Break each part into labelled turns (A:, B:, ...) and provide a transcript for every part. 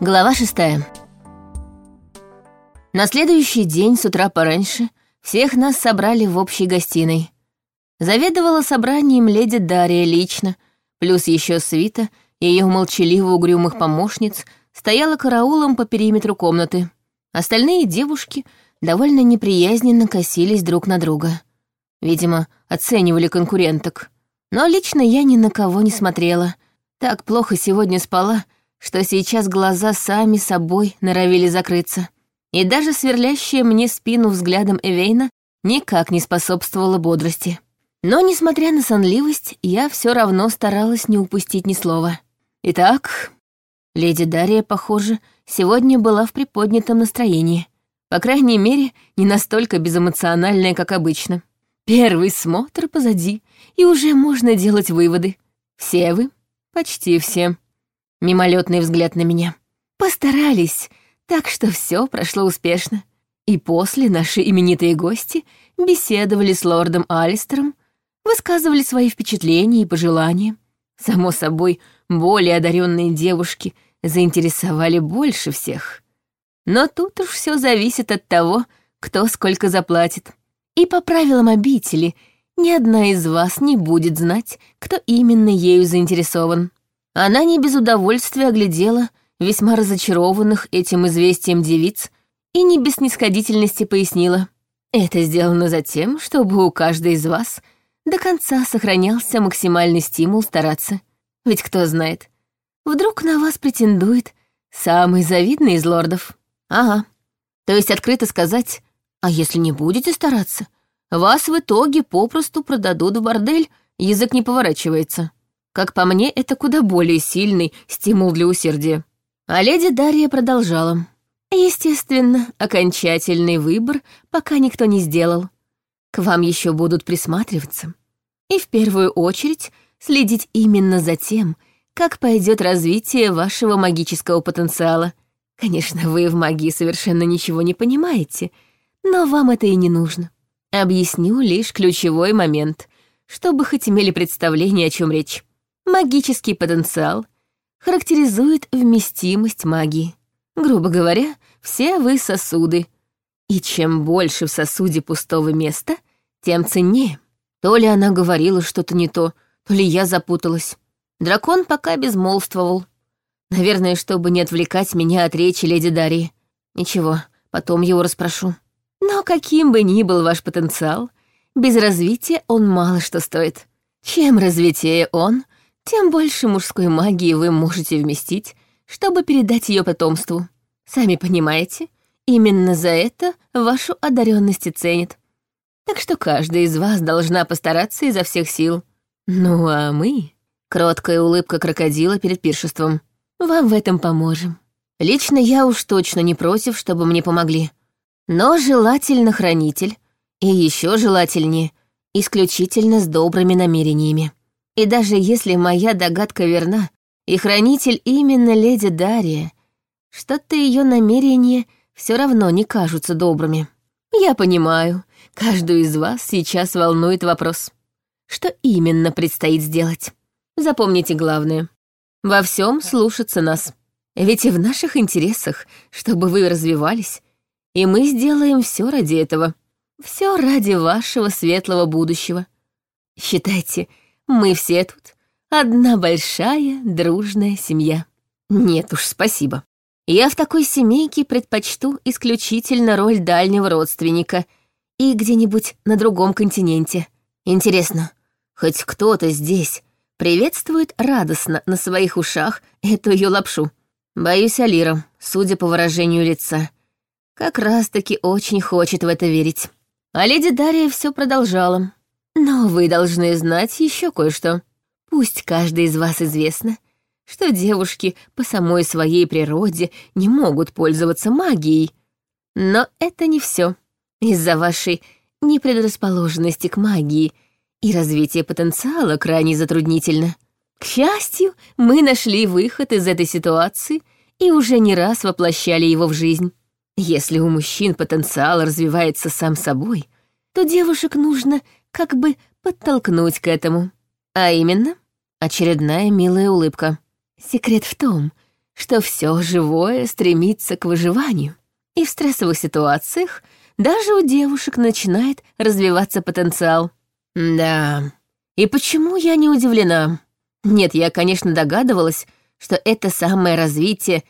A: Глава шестая. На следующий день с утра пораньше всех нас собрали в общей гостиной. Заведовала собранием леди Дарья лично, плюс еще свита, ее молчаливо угрюмых помощниц, стояла караулом по периметру комнаты. Остальные девушки довольно неприязненно косились друг на друга. Видимо, оценивали конкуренток. Но лично я ни на кого не смотрела. Так плохо сегодня спала, что сейчас глаза сами собой норовили закрыться. И даже сверлящая мне спину взглядом Эвейна никак не способствовала бодрости. Но, несмотря на сонливость, я все равно старалась не упустить ни слова. Итак, леди Дарья, похоже, сегодня была в приподнятом настроении. По крайней мере, не настолько безэмоциональная, как обычно. Первый смотр позади, и уже можно делать выводы. Все вы, почти все, Мимолетный взгляд на меня. Постарались, так что все прошло успешно. И после наши именитые гости беседовали с лордом Алистером, высказывали свои впечатления и пожелания. Само собой, более одаренные девушки заинтересовали больше всех. Но тут уж все зависит от того, кто сколько заплатит. И по правилам обители ни одна из вас не будет знать, кто именно ею заинтересован. Она не без удовольствия оглядела весьма разочарованных этим известием девиц и не без снисходительности пояснила. Это сделано за тем, чтобы у каждой из вас до конца сохранялся максимальный стимул стараться. Ведь кто знает, вдруг на вас претендует самый завидный из лордов. Ага. То есть открыто сказать, а если не будете стараться, вас в итоге попросту продадут в бордель, язык не поворачивается. Как по мне, это куда более сильный стимул для усердия. А леди Дарья продолжала. Естественно, окончательный выбор пока никто не сделал. К вам еще будут присматриваться. И в первую очередь следить именно за тем, как пойдет развитие вашего магического потенциала. Конечно, вы в магии совершенно ничего не понимаете, но вам это и не нужно. Объясню лишь ключевой момент, чтобы хоть имели представление, о чем речь. Магический потенциал характеризует вместимость магии. Грубо говоря, все вы сосуды. И чем больше в сосуде пустого места, тем ценнее. То ли она говорила что-то не то, то ли я запуталась. Дракон пока безмолвствовал. Наверное, чтобы не отвлекать меня от речи леди Дарьи. Ничего, потом его расспрошу. Но каким бы ни был ваш потенциал, без развития он мало что стоит. Чем развитее он, тем больше мужской магии вы можете вместить, чтобы передать ее потомству. Сами понимаете, именно за это вашу одаренность и ценит. Так что каждая из вас должна постараться изо всех сил. Ну а мы... Кроткая улыбка крокодила перед пиршеством. Вам в этом поможем. Лично я уж точно не против, чтобы мне помогли. Но желательно хранитель, и еще желательнее, исключительно с добрыми намерениями. И даже если моя догадка верна, и хранитель именно леди Дария, что-то ее намерения все равно не кажутся добрыми. Я понимаю, каждую из вас сейчас волнует вопрос. Что именно предстоит сделать? Запомните главное. Во всем слушаться нас. Ведь и в наших интересах, чтобы вы развивались, и мы сделаем все ради этого. Все ради вашего светлого будущего. Считайте, мы все тут одна большая дружная семья. Нет уж, спасибо. Я в такой семейке предпочту исключительно роль дальнего родственника и где-нибудь на другом континенте. Интересно, хоть кто-то здесь приветствует радостно на своих ушах эту ее лапшу. Боюсь, Алира, судя по выражению лица, как раз-таки очень хочет в это верить. А леди Дарья все продолжала. Но вы должны знать еще кое-что. Пусть каждый из вас известно, что девушки по самой своей природе не могут пользоваться магией. Но это не все. Из-за вашей непредрасположенности к магии и развития потенциала крайне затруднительно. К счастью, мы нашли выход из этой ситуации и уже не раз воплощали его в жизнь. Если у мужчин потенциал развивается сам собой, то девушек нужно как бы подтолкнуть к этому. А именно, очередная милая улыбка. Секрет в том, что все живое стремится к выживанию. И в стрессовых ситуациях даже у девушек начинает развиваться потенциал. Да, и почему я не удивлена? Нет, я, конечно, догадывалась, что это самое развитие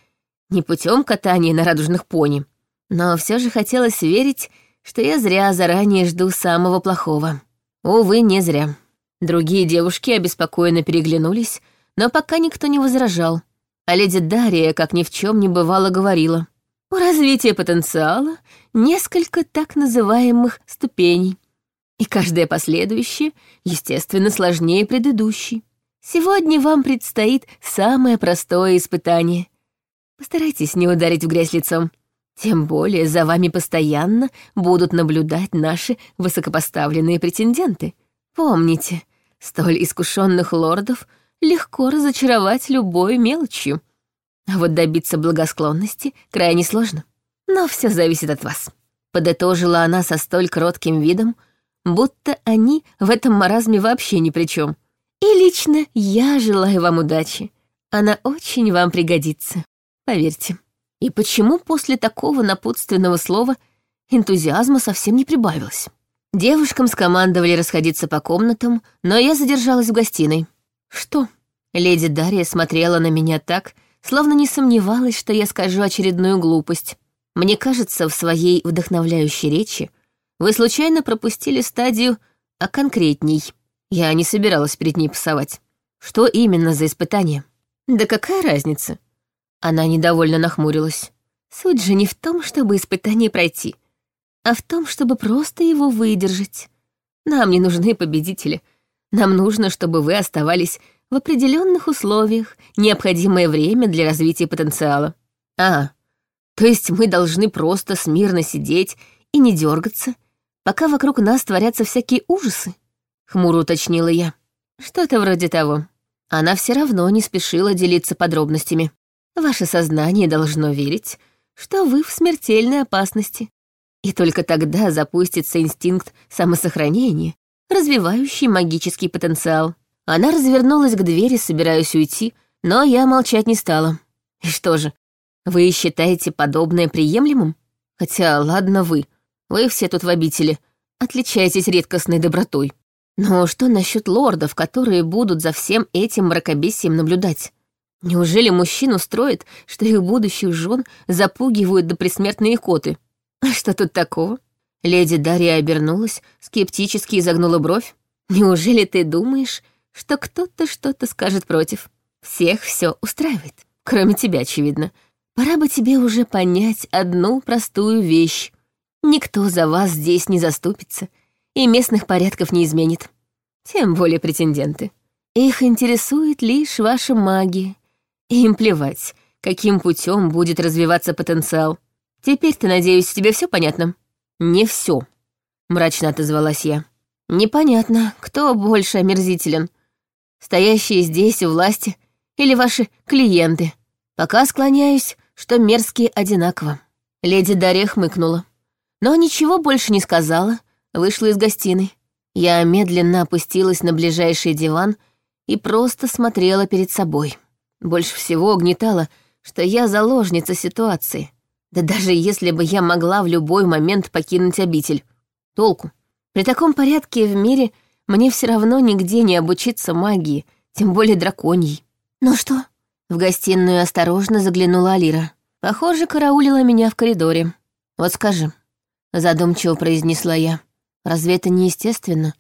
A: не путем катания на радужных пони, но все же хотелось верить, что я зря заранее жду самого плохого. Увы, не зря. Другие девушки обеспокоенно переглянулись, но пока никто не возражал. А леди Дария, как ни в чем не бывало, говорила. У развития потенциала несколько так называемых ступеней и каждая последующая, естественно, сложнее предыдущей. Сегодня вам предстоит самое простое испытание. Постарайтесь не ударить в грязь лицом. Тем более за вами постоянно будут наблюдать наши высокопоставленные претенденты. Помните, столь искушенных лордов легко разочаровать любой мелочью. А вот добиться благосклонности крайне сложно. Но все зависит от вас. Подытожила она со столь кротким видом, будто они в этом маразме вообще ни при чем. И лично я желаю вам удачи. Она очень вам пригодится, поверьте. И почему после такого напутственного слова энтузиазма совсем не прибавилось? Девушкам скомандовали расходиться по комнатам, но я задержалась в гостиной. Что? Леди Дарья смотрела на меня так, словно не сомневалась, что я скажу очередную глупость. Мне кажется, в своей вдохновляющей речи вы случайно пропустили стадию «а конкретней». Я не собиралась перед ней пасовать. Что именно за испытание? Да какая разница? Она недовольно нахмурилась. Суть же не в том, чтобы испытание пройти, а в том, чтобы просто его выдержать. Нам не нужны победители. Нам нужно, чтобы вы оставались в определенных условиях, необходимое время для развития потенциала. А, то есть мы должны просто смирно сидеть и не дергаться, пока вокруг нас творятся всякие ужасы?» — хмуро уточнила я. «Что-то вроде того. Она все равно не спешила делиться подробностями. Ваше сознание должно верить, что вы в смертельной опасности. И только тогда запустится инстинкт самосохранения, развивающий магический потенциал. Она развернулась к двери, собираясь уйти, но я молчать не стала. И что же, вы считаете подобное приемлемым? Хотя, ладно вы, вы все тут в обители, отличаетесь редкостной добротой. Но что насчет лордов, которые будут за всем этим мракобесием наблюдать? Неужели мужчин устроит, что их будущих жен запугивают до присмертные коты? А что тут такого? Леди Дарья обернулась, скептически изогнула бровь. Неужели ты думаешь, что кто-то что-то скажет против? Всех все устраивает. Кроме тебя, очевидно. Пора бы тебе уже понять одну простую вещь. Никто за вас здесь не заступится и местных порядков не изменит. Тем более претенденты. Их интересует лишь ваша магия. Им плевать, каким путем будет развиваться потенциал. Теперь-то, надеюсь, тебе все понятно? Не все, мрачно отозвалась я. Непонятно, кто больше омерзителен. Стоящие здесь у власти или ваши клиенты. Пока склоняюсь, что мерзкие одинаково. Леди Дарья хмыкнула но ничего больше не сказала, вышла из гостиной. Я медленно опустилась на ближайший диван и просто смотрела перед собой. Больше всего угнетало, что я заложница ситуации. Да даже если бы я могла в любой момент покинуть обитель. Толку. При таком порядке в мире мне все равно нигде не обучиться магии, тем более драконьей. «Ну что?» В гостиную осторожно заглянула Алира. Похоже, караулила меня в коридоре. «Вот скажи, задумчиво произнесла я. Разве это не естественно,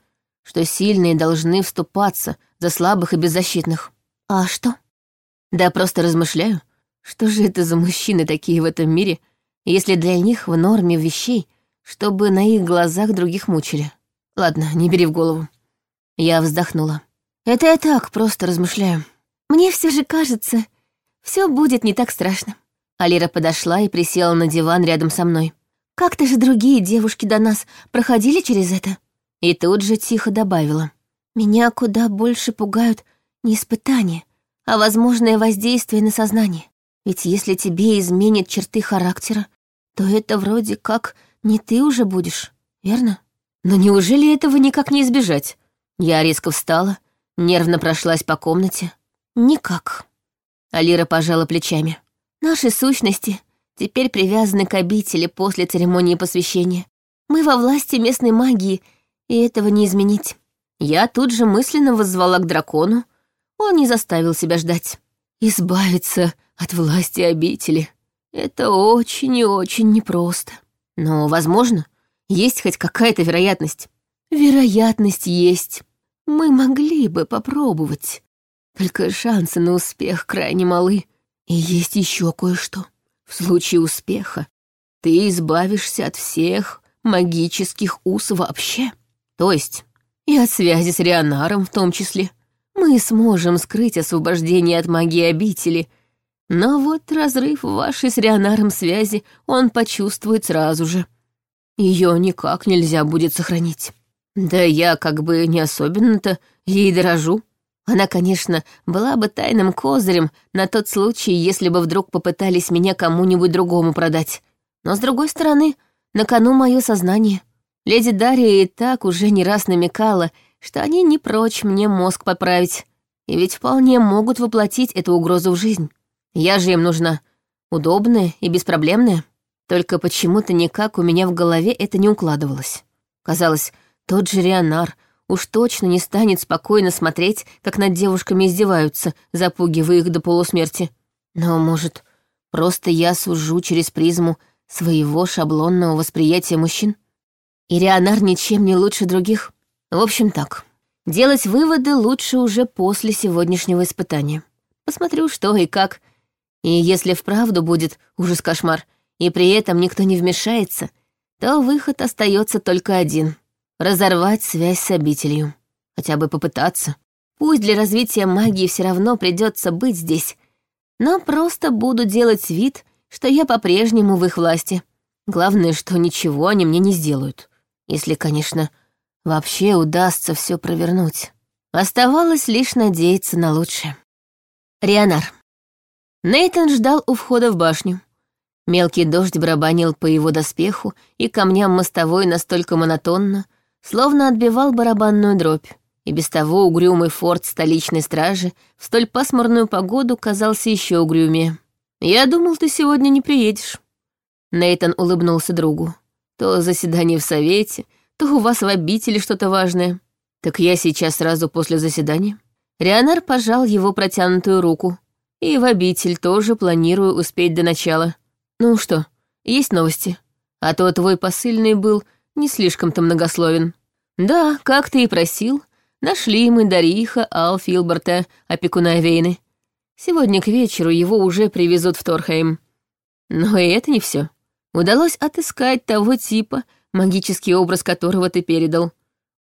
A: что сильные должны вступаться за слабых и беззащитных? А что? Да просто размышляю, что же это за мужчины такие в этом мире, если для них в норме вещей, чтобы на их глазах других мучили. Ладно, не бери в голову. Я вздохнула. Это я так просто размышляю. Мне все же кажется, все будет не так страшно. Алира подошла и присела на диван рядом со мной. Как-то же другие девушки до нас проходили через это. И тут же тихо добавила. Меня куда больше пугают не испытания, а возможное воздействие на сознание. Ведь если тебе изменят черты характера, то это вроде как не ты уже будешь, верно? Но неужели этого никак не избежать? Я резко встала, нервно прошлась по комнате. Никак. Алира пожала плечами. Наши сущности теперь привязаны к обители после церемонии посвящения. Мы во власти местной магии, и этого не изменить. Я тут же мысленно воззвала к дракону. Он не заставил себя ждать. Избавиться от власти обители — это очень и очень непросто. Но, возможно, есть хоть какая-то вероятность. Вероятность есть. Мы могли бы попробовать. Только шансы на успех крайне малы. И есть еще кое-что. В случае успеха ты избавишься от всех магических уз вообще. То есть и от связи с Рионаром в том числе. Мы сможем скрыть освобождение от магии обители, но вот разрыв вашей с Рионаром связи он почувствует сразу же. Ее никак нельзя будет сохранить. Да я как бы не особенно-то ей дорожу. Она, конечно, была бы тайным козырем на тот случай, если бы вдруг попытались меня кому-нибудь другому продать. Но, с другой стороны, на кону мое сознание. Леди Дарья и так уже не раз намекала, что они не прочь мне мозг поправить, и ведь вполне могут воплотить эту угрозу в жизнь. Я же им нужна, удобная и беспроблемная. Только почему-то никак у меня в голове это не укладывалось. Казалось, тот же Рионар уж точно не станет спокойно смотреть, как над девушками издеваются, запугивая их до полусмерти. Но, может, просто я сужу через призму своего шаблонного восприятия мужчин? И Рионар ничем не лучше других? В общем, так. Делать выводы лучше уже после сегодняшнего испытания. Посмотрю, что и как. И если вправду будет ужас-кошмар, и при этом никто не вмешается, то выход остается только один — разорвать связь с обителью. Хотя бы попытаться. Пусть для развития магии все равно придется быть здесь, но просто буду делать вид, что я по-прежнему в их власти. Главное, что ничего они мне не сделают. Если, конечно, вообще удастся все провернуть. Оставалось лишь надеяться на лучшее. Рионар. Нейтан ждал у входа в башню. Мелкий дождь барабанил по его доспеху и камням мостовой настолько монотонно, словно отбивал барабанную дробь, и без того угрюмый форт столичной стражи в столь пасмурную погоду казался еще угрюмее. «Я думал, ты сегодня не приедешь». Нейтан улыбнулся другу. «То заседание в совете, то у вас в обители что-то важное. Так я сейчас сразу после заседания». Рионар пожал его протянутую руку. «И в обитель тоже планирую успеть до начала. Ну что, есть новости? А то твой посыльный был не слишком-то многословен. Да, как ты и просил, нашли мы Дариха Ал Филберта, опекуна Вейны. Сегодня к вечеру его уже привезут в Торхейм. Но и это не все. Удалось отыскать того типа, магический образ которого ты передал.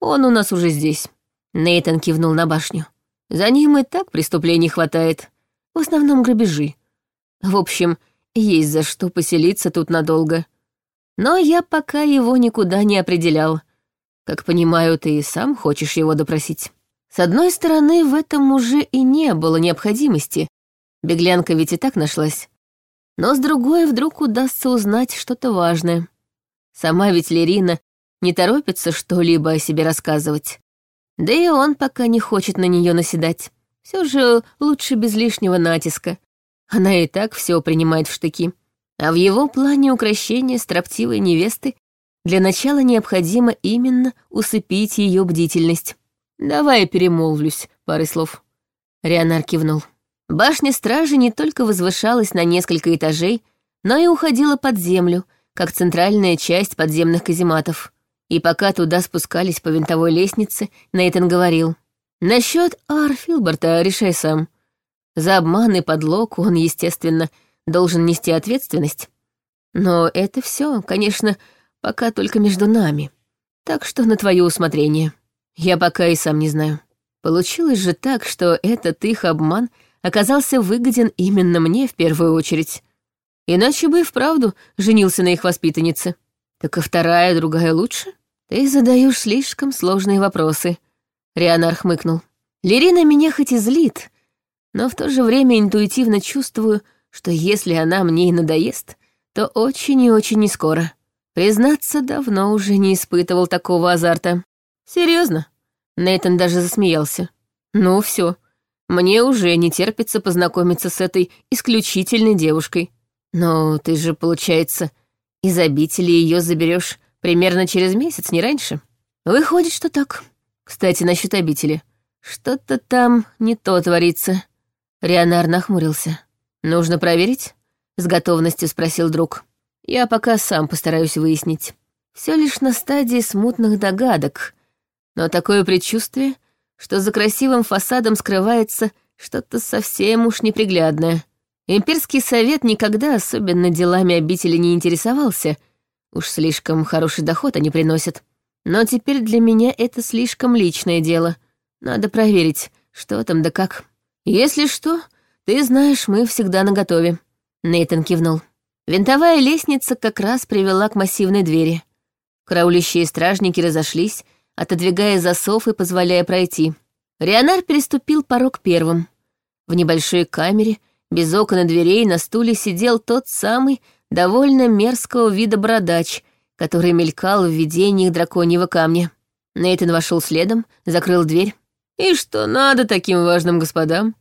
A: Он у нас уже здесь. Нейтан кивнул на башню. За ним и так преступлений хватает. В основном грабежи. В общем, есть за что поселиться тут надолго. Но я пока его никуда не определял. Как понимаю, ты и сам хочешь его допросить. С одной стороны, в этом уже и не было необходимости. Беглянка ведь и так нашлась. Но с другой вдруг удастся узнать что-то важное. Сама ведь Лерина не торопится что-либо о себе рассказывать. Да и он пока не хочет на нее наседать. Все же лучше без лишнего натиска. Она и так все принимает в штыки. А в его плане украшения строптивой невесты для начала необходимо именно усыпить ее бдительность. «Давай я перемолвлюсь парой слов». Рионар кивнул. Башня стражи не только возвышалась на несколько этажей, но и уходила под землю, как центральная часть подземных казематов. И пока туда спускались по винтовой лестнице, Нейтан говорил. «Насчет Ар Филберта решай сам. За обман и подлог он, естественно, должен нести ответственность. Но это все, конечно, пока только между нами. Так что на твое усмотрение. Я пока и сам не знаю. Получилось же так, что этот их обман оказался выгоден именно мне в первую очередь. Иначе бы и вправду женился на их воспитаннице. Так и вторая, другая лучше? Ты задаешь слишком сложные вопросы. Рианар хмыкнул. Лерина меня хоть и злит, но в то же время интуитивно чувствую, что если она мне и надоест, то очень и очень не скоро. Признаться, давно уже не испытывал такого азарта. Серьезно? Нейтан даже засмеялся. Ну все, Мне уже не терпится познакомиться с этой исключительной девушкой. Но ты же, получается, из обители ее заберешь примерно через месяц, не раньше. Выходит, что так. Кстати, насчет обители. Что-то там не то творится. Рионар нахмурился. Нужно проверить? С готовностью спросил друг. Я пока сам постараюсь выяснить. Все лишь на стадии смутных догадок. Но такое предчувствие, что за красивым фасадом скрывается что-то совсем уж неприглядное. Имперский совет никогда особенно делами обители не интересовался. Уж слишком хороший доход они приносят. Но теперь для меня это слишком личное дело. Надо проверить, что там да как. Если что, ты знаешь, мы всегда наготове. Нейтан кивнул. Винтовая лестница как раз привела к массивной двери. Краулящие стражники разошлись, отодвигая засов и позволяя пройти. Рионар переступил порог первым. В небольшой камере, без окон и дверей, на стуле сидел тот самый довольно мерзкого вида бородач, который мелькал в видениях драконьего камня. Нейтан вошел следом, закрыл дверь. «И что надо таким важным господам?»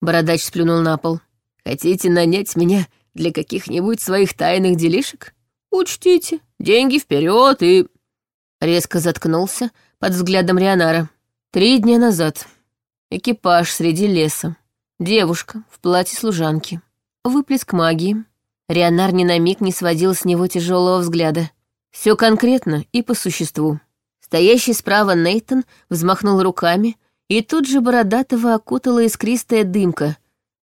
A: Бородач сплюнул на пол. «Хотите нанять меня для каких-нибудь своих тайных делишек? Учтите, деньги вперед и...» Резко заткнулся под взглядом Рионара. Три дня назад. Экипаж среди леса. Девушка в платье служанки. Выплеск магии. Рионар ни на миг не сводил с него тяжелого взгляда. Все конкретно и по существу. Стоящий справа Нейтон взмахнул руками, и тут же Бородатого окутала искристая дымка.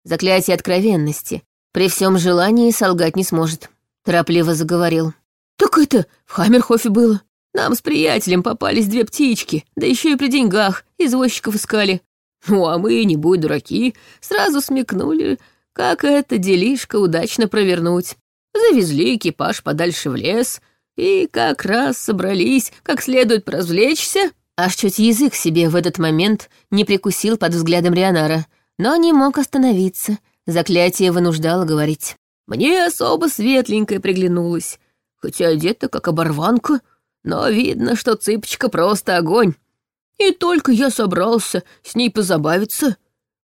A: Заклятие откровенности, при всем желании солгать не сможет. Торопливо заговорил. «Так это в Хаммерхофе было. Нам с приятелем попались две птички, да еще и при деньгах, извозчиков искали. Ну, а мы, не будь дураки, сразу смекнули, как это делишко удачно провернуть. Завезли экипаж подальше в лес, и как раз собрались, как следует развлечься. Аж чуть язык себе в этот момент не прикусил под взглядом Рионара, но не мог остановиться, Заклятие вынуждало говорить. Мне особо светленькая приглянулась, хотя одета как оборванка, но видно, что цыпочка просто огонь. И только я собрался с ней позабавиться,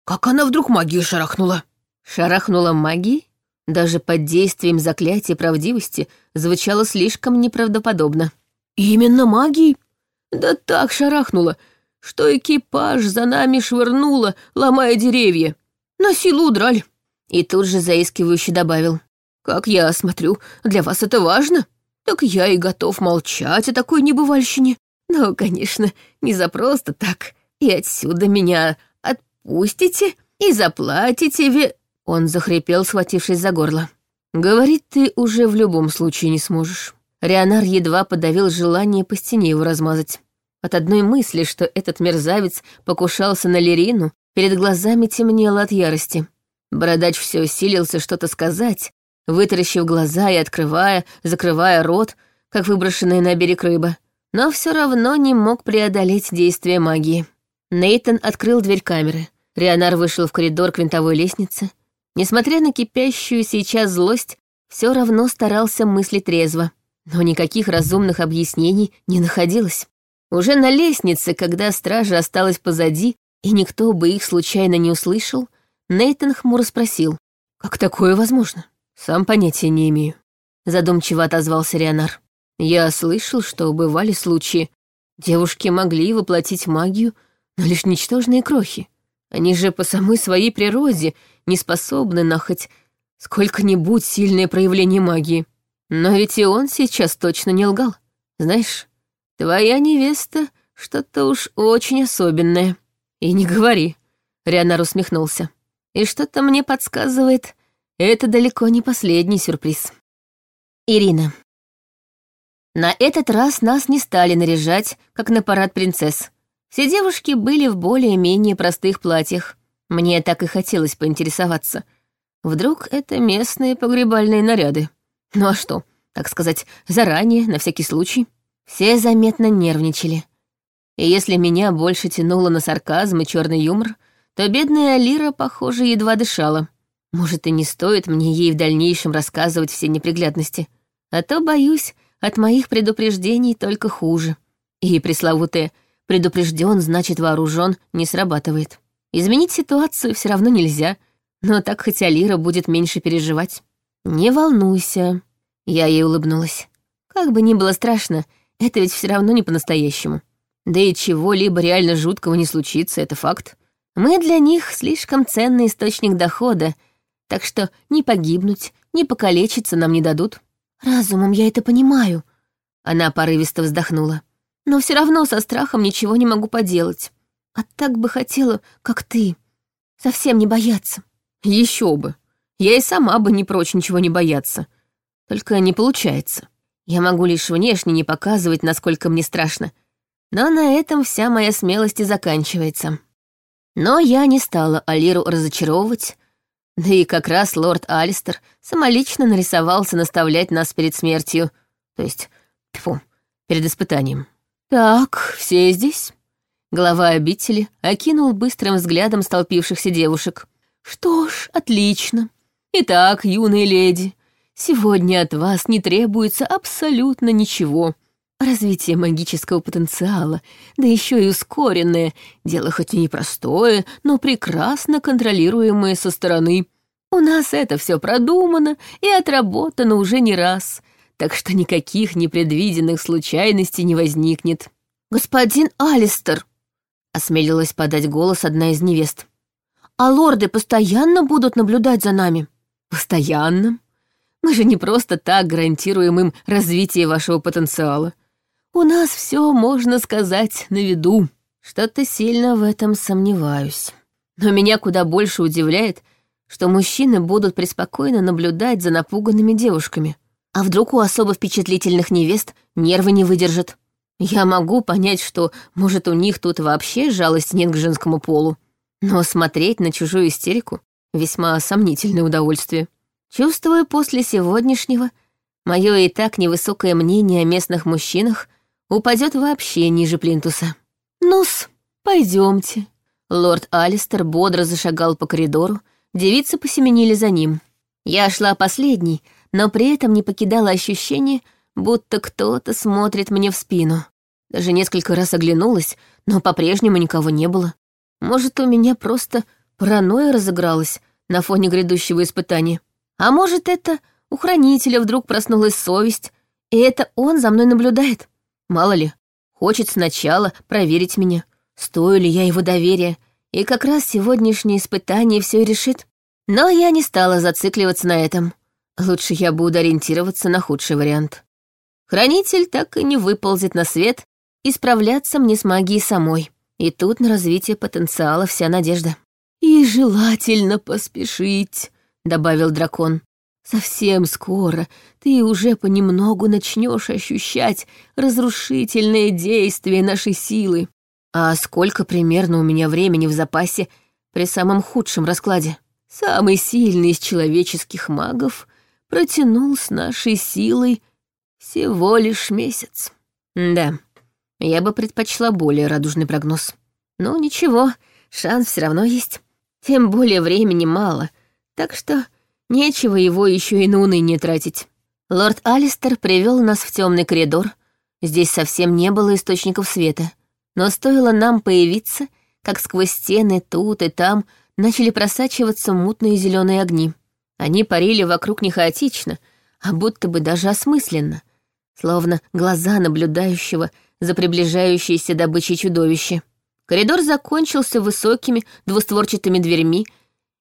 A: как она вдруг магию шарахнула. Шарахнула магией? Даже под действием заклятия правдивости звучало слишком неправдоподобно. Именно магией? Да так шарахнула, что экипаж за нами швырнула, ломая деревья. На силу удрали. И тут же заискивающе добавил. Как я смотрю, для вас это важно? Так я и готов молчать о такой небывальщине. Но, конечно, не за просто так. И отсюда меня отпустите и заплатите ве...» Он захрипел, схватившись за горло. «Говорить ты уже в любом случае не сможешь». Рионар едва подавил желание по стене его размазать. От одной мысли, что этот мерзавец покушался на Лерину, Перед глазами темнело от ярости. Бородач все усилился что-то сказать, вытаращив глаза и открывая, закрывая рот, как выброшенная на берег рыба, но все равно не мог преодолеть действие магии. Нейтон открыл дверь камеры. Рионар вышел в коридор к винтовой лестнице. Несмотря на кипящую сейчас злость, все равно старался мыслить трезво. Но никаких разумных объяснений не находилось. Уже на лестнице, когда стража осталась позади, и никто бы их случайно не услышал, Нейтан хмуро спросил, «Как такое возможно?» «Сам понятия не имею», — задумчиво отозвался Рионар. «Я слышал, что бывали случаи. Девушки могли воплотить магию, но лишь ничтожные крохи. Они же по самой своей природе не способны на хоть сколько-нибудь сильное проявление магии. Но ведь и он сейчас точно не лгал. Знаешь, твоя невеста что-то уж очень особенное». «И не говори», — Рионар усмехнулся. «И что-то мне подсказывает, это далеко не последний сюрприз». Ирина. На этот раз нас не стали наряжать, как на парад принцесс. Все девушки были в более-менее простых платьях. Мне так и хотелось поинтересоваться. Вдруг это местные погребальные наряды? Ну а что, так сказать, заранее, на всякий случай? Все заметно нервничали. И если меня больше тянуло на сарказм и черный юмор, то бедная Алира, похоже, едва дышала. Может, и не стоит мне ей в дальнейшем рассказывать все неприглядности. А то, боюсь, от моих предупреждений только хуже. И пресловутое «предупрежден, значит вооружен» не срабатывает. Изменить ситуацию все равно нельзя, но так хоть Алира будет меньше переживать. Не волнуйся. Я ей улыбнулась. Как бы ни было страшно, это ведь все равно не по-настоящему. Да и чего-либо реально жуткого не случится, это факт. Мы для них слишком ценный источник дохода, так что ни погибнуть, ни покалечиться нам не дадут. Разумом я это понимаю. Она порывисто вздохнула. Но все равно со страхом ничего не могу поделать. А так бы хотела, как ты. Совсем не бояться. Еще бы. Я и сама бы не прочь ничего не бояться. Только не получается. Я могу лишь внешне не показывать, насколько мне страшно. Но на этом вся моя смелость и заканчивается. Но я не стала Алиру разочаровывать, да и как раз лорд Алистер самолично нарисовался наставлять нас перед смертью, то есть, тьфу, перед испытанием. «Так, все здесь?» Глава обители окинул быстрым взглядом столпившихся девушек. «Что ж, отлично. Итак, юные леди, сегодня от вас не требуется абсолютно ничего. Развитие магического потенциала, да еще и ускоренное, дело хоть и непростое, но прекрасно контролируемое со стороны. У нас это все продумано и отработано уже не раз, так что никаких непредвиденных случайностей не возникнет. «Господин Алистер!» — осмелилась подать голос одна из невест. «А лорды постоянно будут наблюдать за нами?» «Постоянно? Мы же не просто так гарантируем им развитие вашего потенциала. У нас все, можно сказать, на виду. Что-то сильно в этом сомневаюсь. Но меня куда больше удивляет, что мужчины будут преспокойно наблюдать за напуганными девушками. А вдруг у особо впечатлительных невест нервы не выдержат? Я могу понять, что, может, у них тут вообще жалости нет к женскому полу. Но смотреть на чужую истерику — весьма сомнительное удовольствие. Чувствую, после сегодняшнего мое и так невысокое мнение о местных мужчинах упадет вообще ниже плинтуса. Ну-с, пойдемте. Лорд Алистер бодро зашагал по коридору, девицы посеменили за ним. Я шла последней, но при этом не покидала ощущение, будто кто-то смотрит мне в спину. Даже несколько раз оглянулась, но по-прежнему никого не было. Может, у меня просто паранойя разыгралась на фоне грядущего испытания. А может, это у хранителя вдруг проснулась совесть, и это он за мной наблюдает. Мало ли, хочет сначала проверить меня, стою ли я его доверия, и как раз сегодняшнее испытание все решит. Но я не стала зацикливаться на этом. Лучше я буду ориентироваться на худший вариант. Хранитель так и не выползет на свет, и справляться мне с магией самой. И тут на развитие потенциала вся надежда. «И желательно поспешить», — добавил дракон. Совсем скоро ты уже понемногу начнешь ощущать разрушительное действие нашей силы. А сколько примерно у меня времени в запасе при самом худшем раскладе? Самый сильный из человеческих магов протянул с нашей силой всего лишь месяц. Да, я бы предпочла более радужный прогноз. Но ничего, шанс все равно есть. Тем более времени мало, так что Нечего его еще и на уныние тратить. Лорд Алистер привел нас в темный коридор. Здесь совсем не было источников света. Но стоило нам появиться, как сквозь стены тут и там начали просачиваться мутные зеленые огни. Они парили вокруг не хаотично, а будто бы даже осмысленно, словно глаза наблюдающего за приближающейся добычей чудовища. Коридор закончился высокими двустворчатыми дверьми,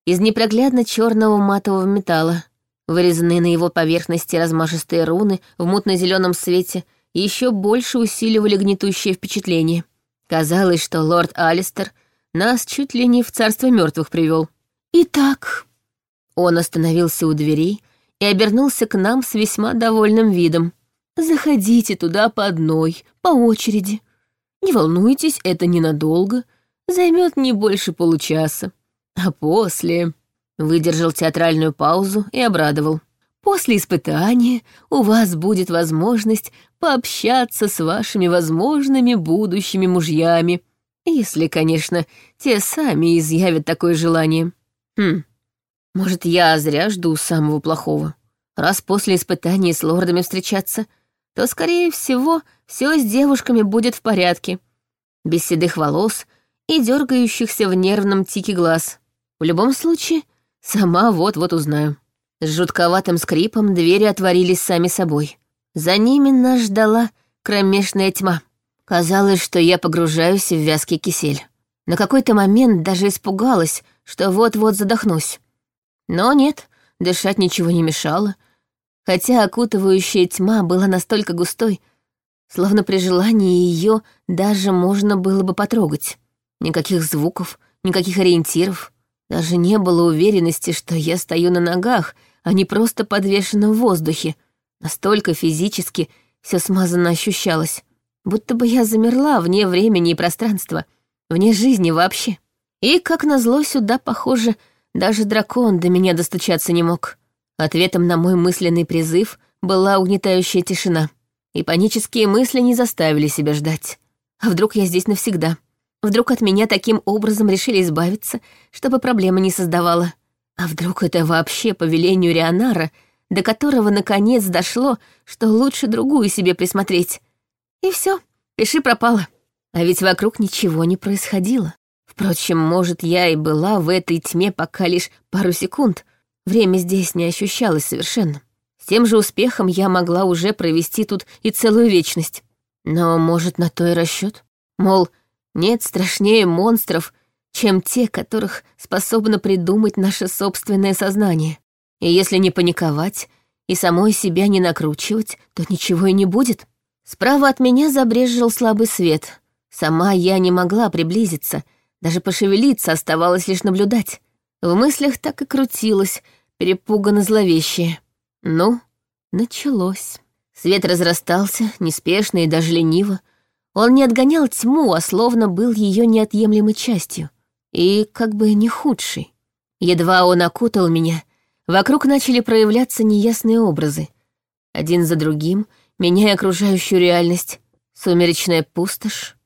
A: из непроглядно черного матового металла. Вырезанные на его поверхности размашистые руны в мутно-зеленом свете еще больше усиливали гнетущее впечатление. Казалось, что лорд Алистер нас чуть ли не в царство мертвых привел. Итак, он остановился у дверей и обернулся к нам с весьма довольным видом. Заходите туда по одной, по очереди. Не волнуйтесь, это ненадолго, займет не больше получаса. А после... Выдержал театральную паузу и обрадовал. После испытания у вас будет возможность пообщаться с вашими возможными будущими мужьями. Если, конечно, те сами изъявят такое желание. Хм, может, я зря жду самого плохого. Раз после испытания с лордами встречаться, то, скорее всего, все с девушками будет в порядке. Без седых волос и дергающихся в нервном тике глаз. В любом случае, сама вот-вот узнаю. С жутковатым скрипом двери отворились сами собой. За ними нас ждала кромешная тьма. Казалось, что я погружаюсь в вязкий кисель. На какой-то момент даже испугалась, что вот-вот задохнусь. Но нет, дышать ничего не мешало, хотя окутывающая тьма была настолько густой, словно при желании ее даже можно было бы потрогать. Никаких звуков, никаких ориентиров. Даже не было уверенности, что я стою на ногах, а не просто подвешена в воздухе. Настолько физически все смазанно ощущалось, будто бы я замерла вне времени и пространства, вне жизни вообще. И, как назло, сюда, похоже, даже дракон до меня достучаться не мог. Ответом на мой мысленный призыв была угнетающая тишина. И панические мысли не заставили себя ждать. А вдруг я здесь навсегда? Вдруг от меня таким образом решили избавиться, чтобы проблемы не создавала? А вдруг это вообще по велению Рионара, до которого наконец дошло, что лучше другую себе присмотреть? И все, пиши пропало. А ведь вокруг ничего не происходило. Впрочем, может, я и была в этой тьме пока лишь пару секунд. Время здесь не ощущалось совершенно. С тем же успехом я могла уже провести тут и целую вечность. Но, может, на то и расчет. Мол, нет страшнее монстров, чем те, которых способно придумать наше собственное сознание. И если не паниковать и самой себя не накручивать, то ничего и не будет. Справа от меня забрежил слабый свет. Сама я не могла приблизиться — даже пошевелиться оставалось лишь наблюдать. В мыслях так и крутилось, перепуганно зловещее. Ну, началось. Свет разрастался, неспешно и даже лениво. Он не отгонял тьму, а словно был ее неотъемлемой частью. И как бы не худший. Едва он окутал меня, вокруг начали проявляться неясные образы. Один за другим, меняя окружающую реальность. Сумеречная пустошь,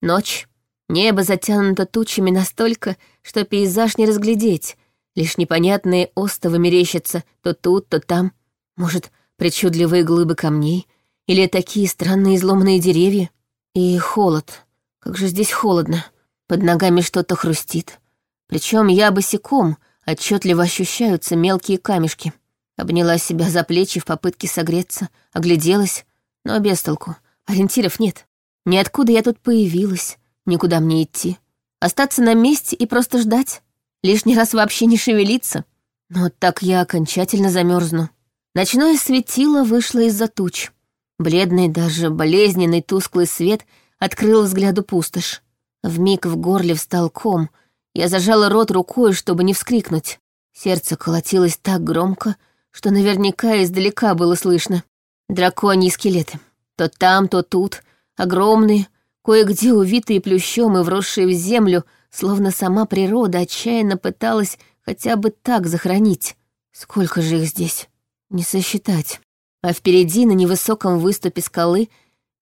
A: ночь, Небо затянуто тучами настолько, что пейзаж не разглядеть. Лишь непонятные остовы мерещатся то тут, то там. Может, причудливые глыбы камней? Или такие странные изломанные деревья? И холод. Как же здесь холодно. Под ногами что-то хрустит. Причем я босиком, отчетливо ощущаются мелкие камешки. Обняла себя за плечи в попытке согреться, огляделась, но без толку. Ориентиров нет. Ниоткуда я тут появилась, Никуда мне идти. Остаться на месте и просто ждать. Лишний раз вообще не шевелиться. Но так я окончательно замерзну. Ночное светило вышло из-за туч. Бледный, даже болезненный тусклый свет открыл взгляду пустошь. Вмиг в горле встал ком. Я зажала рот рукой, чтобы не вскрикнуть. Сердце колотилось так громко, что наверняка издалека было слышно. Драконьи скелеты. То там, то тут. Огромные, кое-где увитые плющом и вросшие в землю, словно сама природа отчаянно пыталась хотя бы так захоронить. Сколько же их здесь? Не сосчитать. А впереди, на невысоком выступе скалы,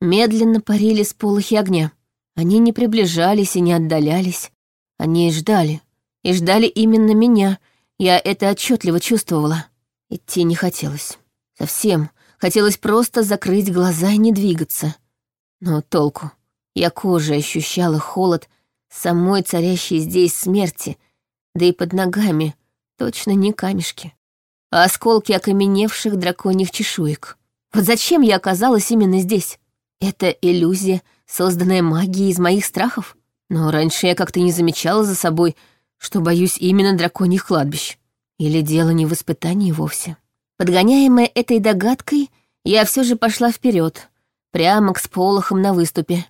A: медленно парили сполохи огня. Они не приближались и не отдалялись. Они ждали. И ждали именно меня. Я это отчетливо чувствовала. Идти не хотелось. Совсем. Хотелось просто закрыть глаза и не двигаться. Но толку. Я кожей ощущала холод самой царящей здесь смерти, да и под ногами точно не камешки, а осколки окаменевших драконьих чешуек. Вот зачем я оказалась именно здесь? Это иллюзия, созданная магией из моих страхов? Но раньше я как-то не замечала за собой, что боюсь именно драконьих кладбищ. Или дело не в испытании вовсе. Подгоняемая этой догадкой, я все же пошла вперед, прямо к сполохам на выступе.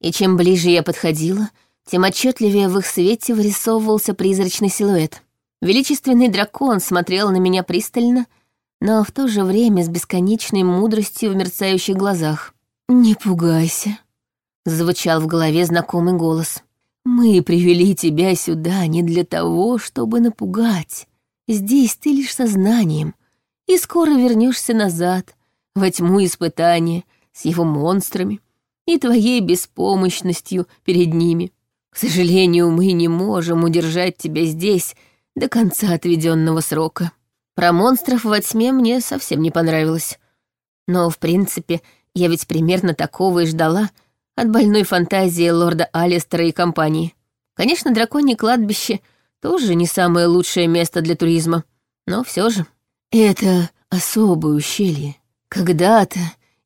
A: И чем ближе я подходила, тем отчетливее в их свете вырисовывался призрачный силуэт. Величественный дракон смотрел на меня пристально, но в то же время с бесконечной мудростью в мерцающих глазах. «Не пугайся», — звучал в голове знакомый голос. «Мы привели тебя сюда не для того, чтобы напугать. Здесь ты лишь сознанием, и скоро вернешься назад, во тьму испытания, с его монстрами, и твоей беспомощностью перед ними. К сожалению, мы не можем удержать тебя здесь до конца отведенного срока. Про монстров во тьме мне совсем не понравилось. Но, в принципе, я ведь примерно такого и ждала от больной фантазии лорда Алистера и компании. Конечно, драконье кладбище тоже не самое лучшее место для туризма, но все же. Это особое ущелье. Когда-то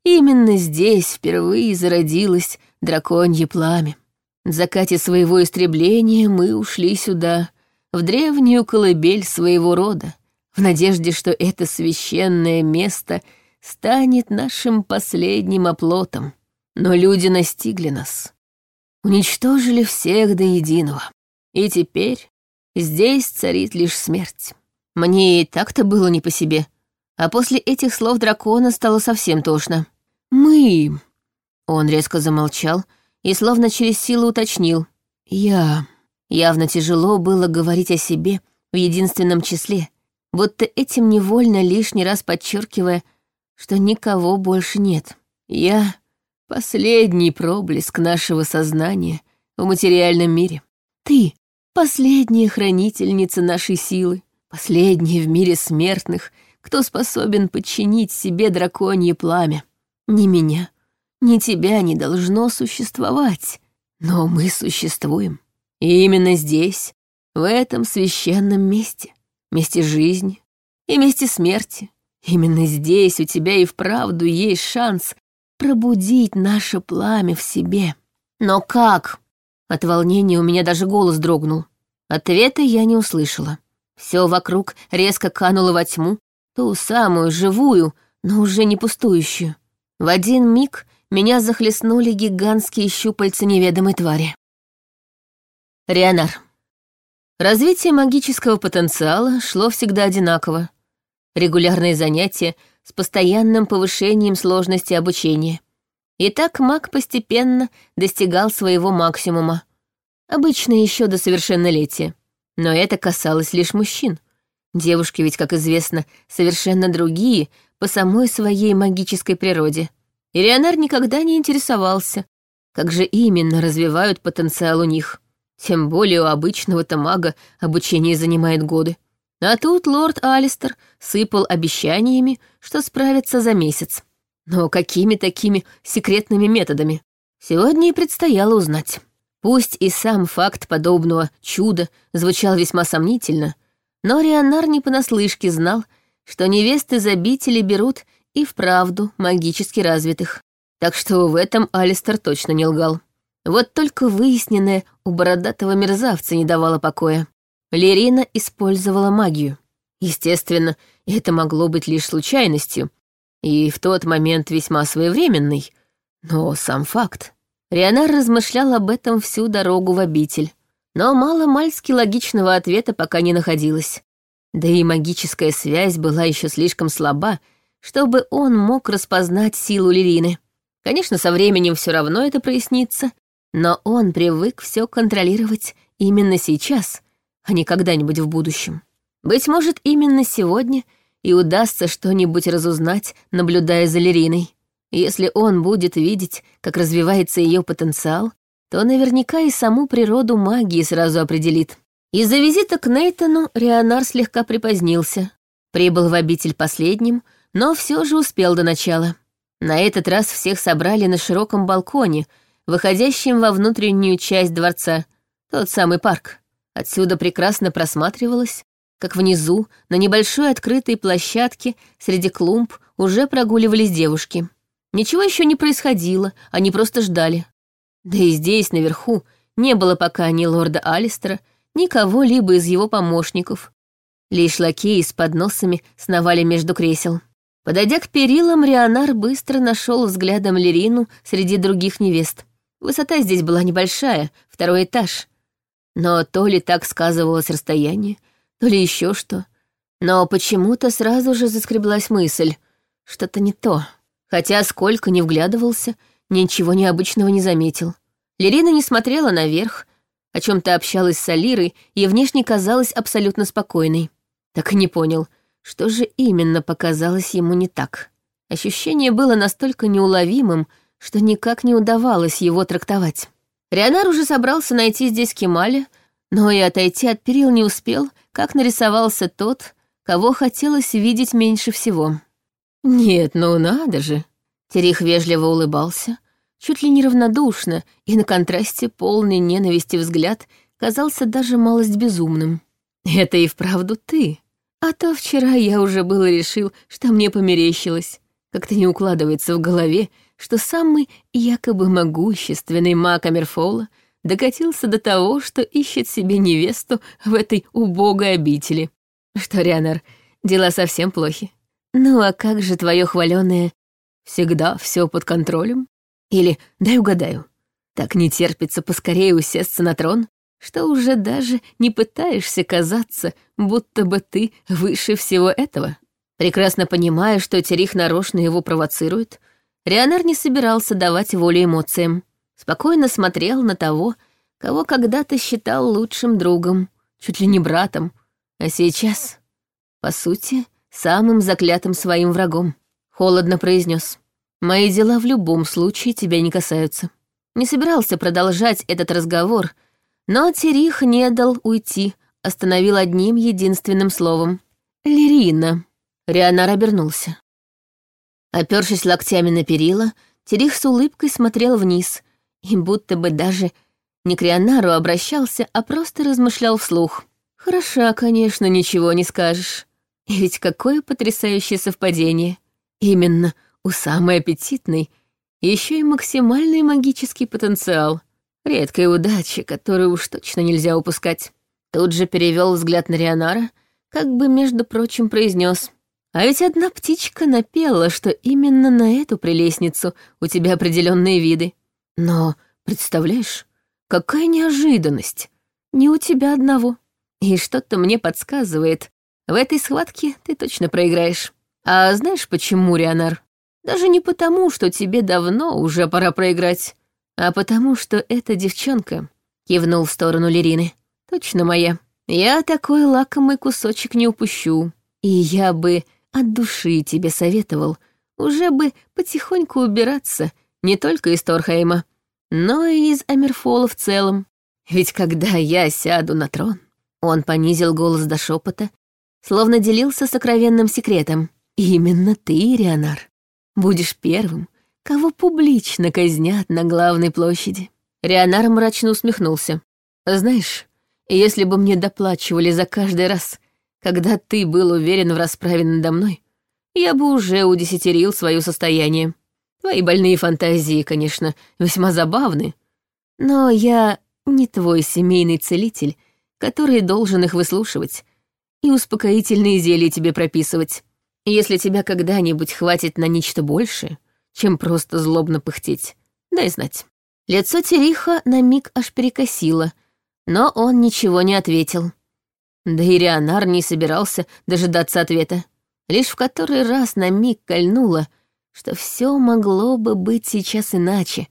A: именно здесь впервые зародилось драконье пламя. В закате своего истребления мы ушли сюда, в древнюю колыбель своего рода, в надежде, что это священное место станет нашим последним оплотом. Но люди настигли нас, уничтожили всех до единого. И теперь здесь царит лишь смерть. Мне и так-то было не по себе, а после этих слов дракона стало совсем тошно. «Мы...» Он резко замолчал и словно через силу уточнил. «Я...» Явно тяжело было говорить о себе в единственном числе, будто этим невольно лишний раз подчеркивая, что никого больше нет. «Я...» — последний проблеск нашего сознания в материальном мире. Ты — последняя хранительница нашей силы, последняя в мире смертных — кто способен подчинить себе драконье пламя. Ни меня, ни тебя не должно существовать, но мы существуем. И именно здесь, в этом священном месте, месте жизни и месте смерти, именно здесь у тебя и вправду есть шанс пробудить наше пламя в себе. Но как? От волнения у меня даже голос дрогнул. Ответа я не услышала. Все вокруг резко кануло во тьму, Ту самую, живую, но уже не пустующую. В один миг меня захлестнули гигантские щупальца неведомой твари. Рионар. Развитие магического потенциала шло всегда одинаково. Регулярные занятия с постоянным повышением сложности обучения. И так маг постепенно достигал своего максимума. Обычно еще до совершеннолетия. Но это касалось лишь мужчин. Девушки ведь, как известно, совершенно другие по самой своей магической природе. И Леонар никогда не интересовался, как же именно развивают потенциал у них. Тем более у обычного-то мага обучение занимает годы. А тут лорд Алистер сыпал обещаниями, что справится за месяц. Но какими такими секретными методами? Сегодня и предстояло узнать. Пусть и сам факт подобного чуда звучал весьма сомнительно, но Рионар не понаслышке знал, что невесты из обители берут и вправду магически развитых. Так что в этом Алистер точно не лгал. Вот только выясненное у бородатого мерзавца не давало покоя. Лерина использовала магию. Естественно, это могло быть лишь случайностью, и в тот момент весьма своевременный, но сам факт. Рионар размышлял об этом всю дорогу в обитель но мало-мальски логичного ответа пока не находилось. Да и магическая связь была еще слишком слаба, чтобы он мог распознать силу Лирины. Конечно, со временем все равно это прояснится, но он привык все контролировать именно сейчас, а не когда-нибудь в будущем. Быть может, именно сегодня и удастся что-нибудь разузнать, наблюдая за Лириной. Если он будет видеть, как развивается ее потенциал, то наверняка и саму природу магии сразу определит. Из-за визита к Нейтану Рионар слегка припозднился. Прибыл в обитель последним, но все же успел до начала. На этот раз всех собрали на широком балконе, выходящем во внутреннюю часть дворца, тот самый парк. Отсюда прекрасно просматривалось, как внизу, на небольшой открытой площадке среди клумб уже прогуливались девушки. Ничего еще не происходило, они просто ждали. Да и здесь, наверху, не было пока ни лорда Алистера, ни кого-либо из его помощников. Лишь лакеи с подносами сновали между кресел. Подойдя к перилам, Рионар быстро нашел взглядом Лерину среди других невест. Высота здесь была небольшая, второй этаж. Но то ли так сказывалось расстояние, то ли еще что. Но почему-то сразу же заскреблась мысль. Что-то не то. Хотя сколько не вглядывался — ничего необычного не заметил. Лерина не смотрела наверх, о чем то общалась с Алирой и внешне казалась абсолютно спокойной. Так и не понял, что же именно показалось ему не так. Ощущение было настолько неуловимым, что никак не удавалось его трактовать. Рионар уже собрался найти здесь Кемаля, но и отойти от перил не успел, как нарисовался тот, кого хотелось видеть меньше всего. «Нет, ну надо же!» Терих вежливо улыбался, чуть ли не равнодушно, и на контрасте полный ненависти взгляд казался даже малость безумным. «Это и вправду ты. А то вчера я уже было решил, что мне померещилось. Как-то не укладывается в голове, что самый якобы могущественный маг Амерфола докатился до того, что ищет себе невесту в этой убогой обители. Что, Рианар, дела совсем плохи. Ну а как же твое хваленое «всегда все под контролем»? Или «дай угадаю». Так не терпится поскорее усесться на трон, что уже даже не пытаешься казаться, будто бы ты выше всего этого. Прекрасно понимая, что Терих нарочно его провоцирует, Рионар не собирался давать волю эмоциям. Спокойно смотрел на того, кого когда-то считал лучшим другом, чуть ли не братом, а сейчас, по сути, самым заклятым своим врагом. Холодно произнес: «Мои дела в любом случае тебя не касаются». Не собирался продолжать этот разговор, но Терих не дал уйти, остановил одним единственным словом. «Лерина». Рионар обернулся. Опершись локтями на перила, Терих с улыбкой смотрел вниз и будто бы даже не к Рионару обращался, а просто размышлял вслух. «Хороша, конечно, ничего не скажешь. И ведь какое потрясающее совпадение. Именно у самой аппетитной еще и максимальный магический потенциал. Редкая удача, которую уж точно нельзя упускать». Тут же перевел взгляд на Рионара, как бы, между прочим, произнес: а ведь одна птичка напела, что именно на эту прелестницу у тебя определенные виды. Но, представляешь, какая неожиданность. Не у тебя одного. И что-то мне подсказывает, в этой схватке ты точно проиграешь. А знаешь почему, Рионар? Даже не потому, что тебе давно уже пора проиграть, а потому, что эта девчонка кивнул в сторону Лерины. Точно моя. Я такой лакомый кусочек не упущу. И я бы от души тебе советовал уже бы потихоньку убираться не только из Торхейма, но и из Амерфола в целом. Ведь когда я сяду на трон...» Он понизил голос до шепота, словно делился сокровенным секретом. «Именно ты, Рионар, будешь первым, кого публично казнят на главной площади». Рионар мрачно усмехнулся. «Знаешь, если бы мне доплачивали за каждый раз, когда ты был уверен в расправе надо мной, я бы уже удесятерил свое состояние. Твои больные фантазии, конечно, весьма забавны, но я не твой семейный целитель, который должен их выслушивать и успокоительные зелья тебе прописывать. Если тебя когда-нибудь хватит на нечто большее, чем просто злобно пыхтеть, дай знать». Лицо Териха на миг аж перекосило, но он ничего не ответил. Да и Рионар не собирался дожидаться ответа. Лишь в который раз на миг кольнуло, что все могло бы быть сейчас иначе.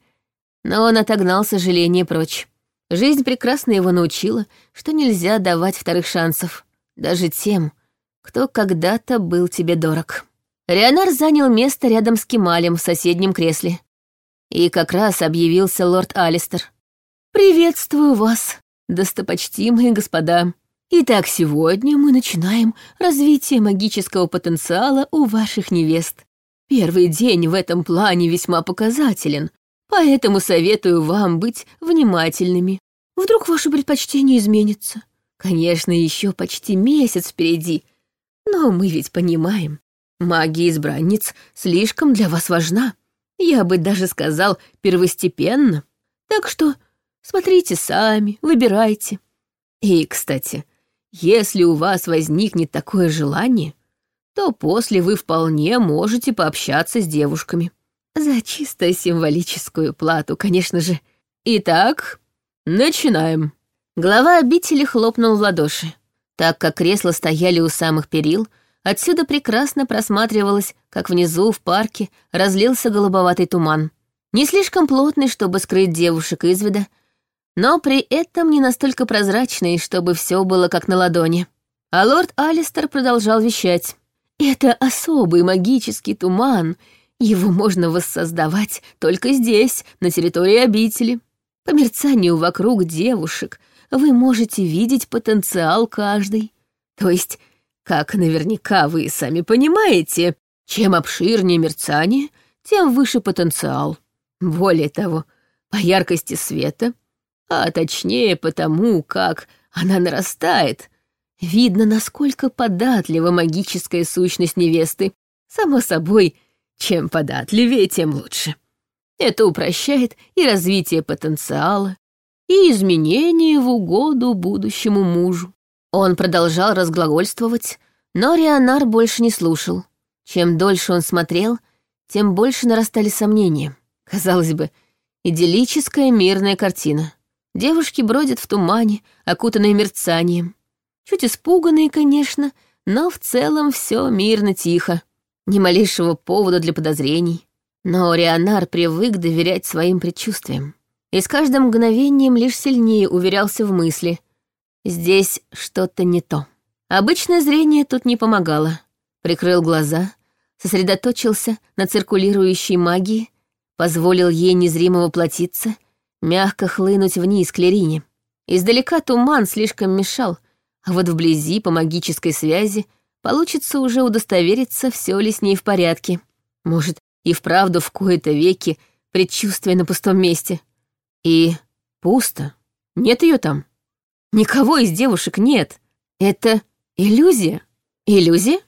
A: Но он отогнал сожаление прочь. Жизнь прекрасно его научила, что нельзя давать вторых шансов. Даже тем, кто когда-то был тебе дорог. Рионар занял место рядом с Кемалем в соседнем кресле. И как раз объявился лорд Алистер. «Приветствую вас, достопочтимые господа», Итак, сегодня мы начинаем развитие магического потенциала у ваших невест. Первый день в этом плане весьма показателен, поэтому советую вам быть внимательными. Вдруг ваше предпочтение изменится. Конечно, еще почти месяц впереди, но мы ведь понимаем, магия избранниц слишком для вас важна. Я бы даже сказал, первостепенно. Так что смотрите сами, выбирайте. И, кстати, если у вас возникнет такое желание, то после вы вполне можете пообщаться с девушками. За чисто символическую плату, конечно же. Итак, начинаем. Глава обители хлопнул в ладоши. Так как кресла стояли у самых перил, отсюда прекрасно просматривалось, как внизу в парке разлился голубоватый туман. Не слишком плотный, чтобы скрыть девушек из вида, но при этом не настолько прозрачный, чтобы все было как на ладони. А лорд Алистер продолжал вещать. «Это особый магический туман. Его можно воссоздавать только здесь, на территории обители. По мерцанию вокруг девушек вы можете видеть потенциал каждой. То есть, как наверняка вы сами понимаете, чем обширнее мерцание, тем выше потенциал. Более того, по яркости света — а точнее потому, как она нарастает. Видно, насколько податлива магическая сущность невесты. Само собой, чем податливее, тем лучше. Это упрощает и развитие потенциала, и изменения в угоду будущему мужу. Он продолжал разглагольствовать, но Рионар больше не слушал. Чем дольше он смотрел, тем больше нарастали сомнения. Казалось бы, идиллическая мирная картина. Девушки бродят в тумане, окутанные мерцанием. Чуть испуганные, конечно, но в целом все мирно тихо. Ни малейшего повода для подозрений. Но Рионар привык доверять своим предчувствиям. И с каждым мгновением лишь сильнее уверялся в мысли. Здесь что-то не то. Обычное зрение тут не помогало. Прикрыл глаза, сосредоточился на циркулирующей магии, позволил ей незримо воплотиться, мягко хлынуть вниз к Лерине. Издалека туман слишком мешал, а вот вблизи, по магической связи, получится уже удостовериться, все ли с ней в порядке. Может, и вправду в кои-то веки предчувствие на пустом месте. И пусто. Нет ее там. Никого из девушек нет. Это иллюзия. Иллюзия?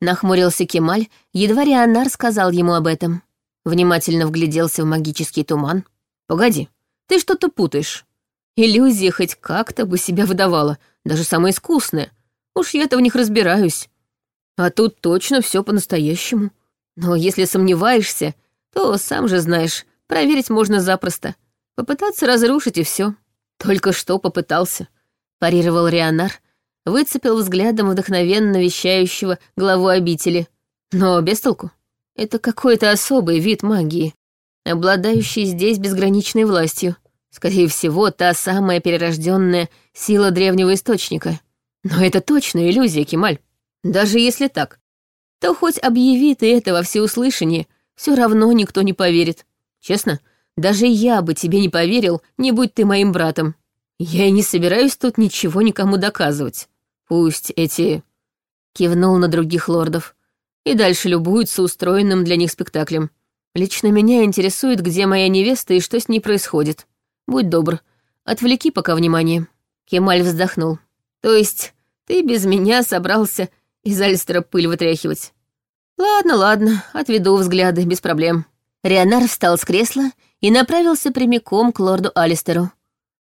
A: Нахмурился Кемаль, едва Рианар сказал ему об этом. Внимательно вгляделся в магический туман. «Погоди, ты что-то путаешь. Иллюзия хоть как-то бы себя выдавала, даже самая искусная. Уж я-то в них разбираюсь. А тут точно все по-настоящему. Но если сомневаешься, то, сам же знаешь, проверить можно запросто. Попытаться разрушить и все. Только что попытался. Парировал Рионар, выцепил взглядом вдохновенно вещающего главу обители. Но без толку. Это какой-то особый вид магии, обладающий здесь безграничной властью. Скорее всего, та самая перерожденная сила древнего источника. Но это точно иллюзия, Кемаль. Даже если так, то хоть объяви ты это во всеуслышание, все равно никто не поверит. Честно, даже я бы тебе не поверил, не будь ты моим братом. Я и не собираюсь тут ничего никому доказывать. Пусть эти...» Кивнул на других лордов. И дальше любуются устроенным для них спектаклем. Лично меня интересует, где моя невеста и что с ней происходит. Будь добр, отвлеки пока внимание. Кемаль вздохнул. То есть ты без меня собрался из Альстера пыль вытряхивать. Ладно, ладно, отведу взгляды, без проблем. Рионар встал с кресла и направился прямиком к лорду Алистеру.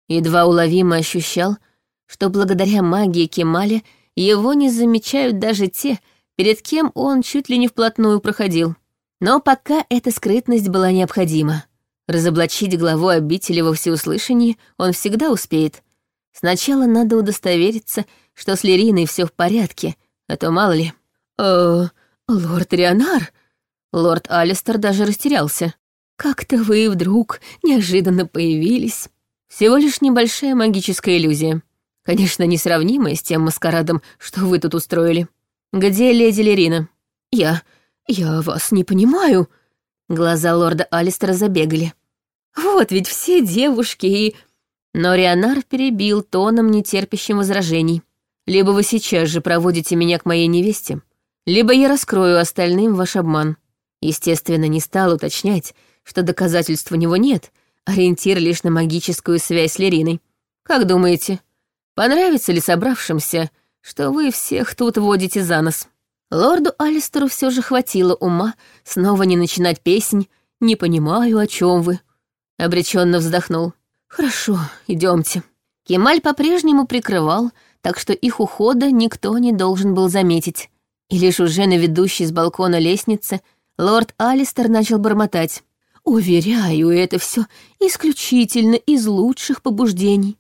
A: Едва уловимо ощущал, что благодаря магии Кемаля его не замечают даже те, перед кем он чуть ли не вплотную проходил. Но пока эта скрытность была необходима. Разоблачить главу обители во всеуслышании он всегда успеет. Сначала надо удостовериться, что с Лериной все в порядке, а то мало ли. «Э, лорд Рионар?» Лорд Алистер даже растерялся. «Как-то вы вдруг неожиданно появились. Всего лишь небольшая магическая иллюзия. Конечно, несравнимая с тем маскарадом, что вы тут устроили. Где леди Лерина?» «Я... я вас не понимаю». Глаза лорда Алистера забегали. «Вот ведь все девушки и...» Но Рионар перебил тоном, нетерпящим возражений. Либо вы сейчас же проводите меня к моей невесте, либо я раскрою остальным ваш обман. Естественно, не стал уточнять, что доказательств у него нет, ориентир лишь на магическую связь с Лериной. Как думаете, понравится ли собравшимся, что вы всех тут водите за нос? Лорду Алистеру все же хватило ума снова не начинать песнь «Не понимаю, о чем вы». Обреченно вздохнул. «Хорошо, идемте. Кемаль по-прежнему прикрывал, так что их ухода никто не должен был заметить. И лишь уже на ведущей с балкона лестнице лорд Алистер начал бормотать. «Уверяю, это все исключительно из лучших побуждений.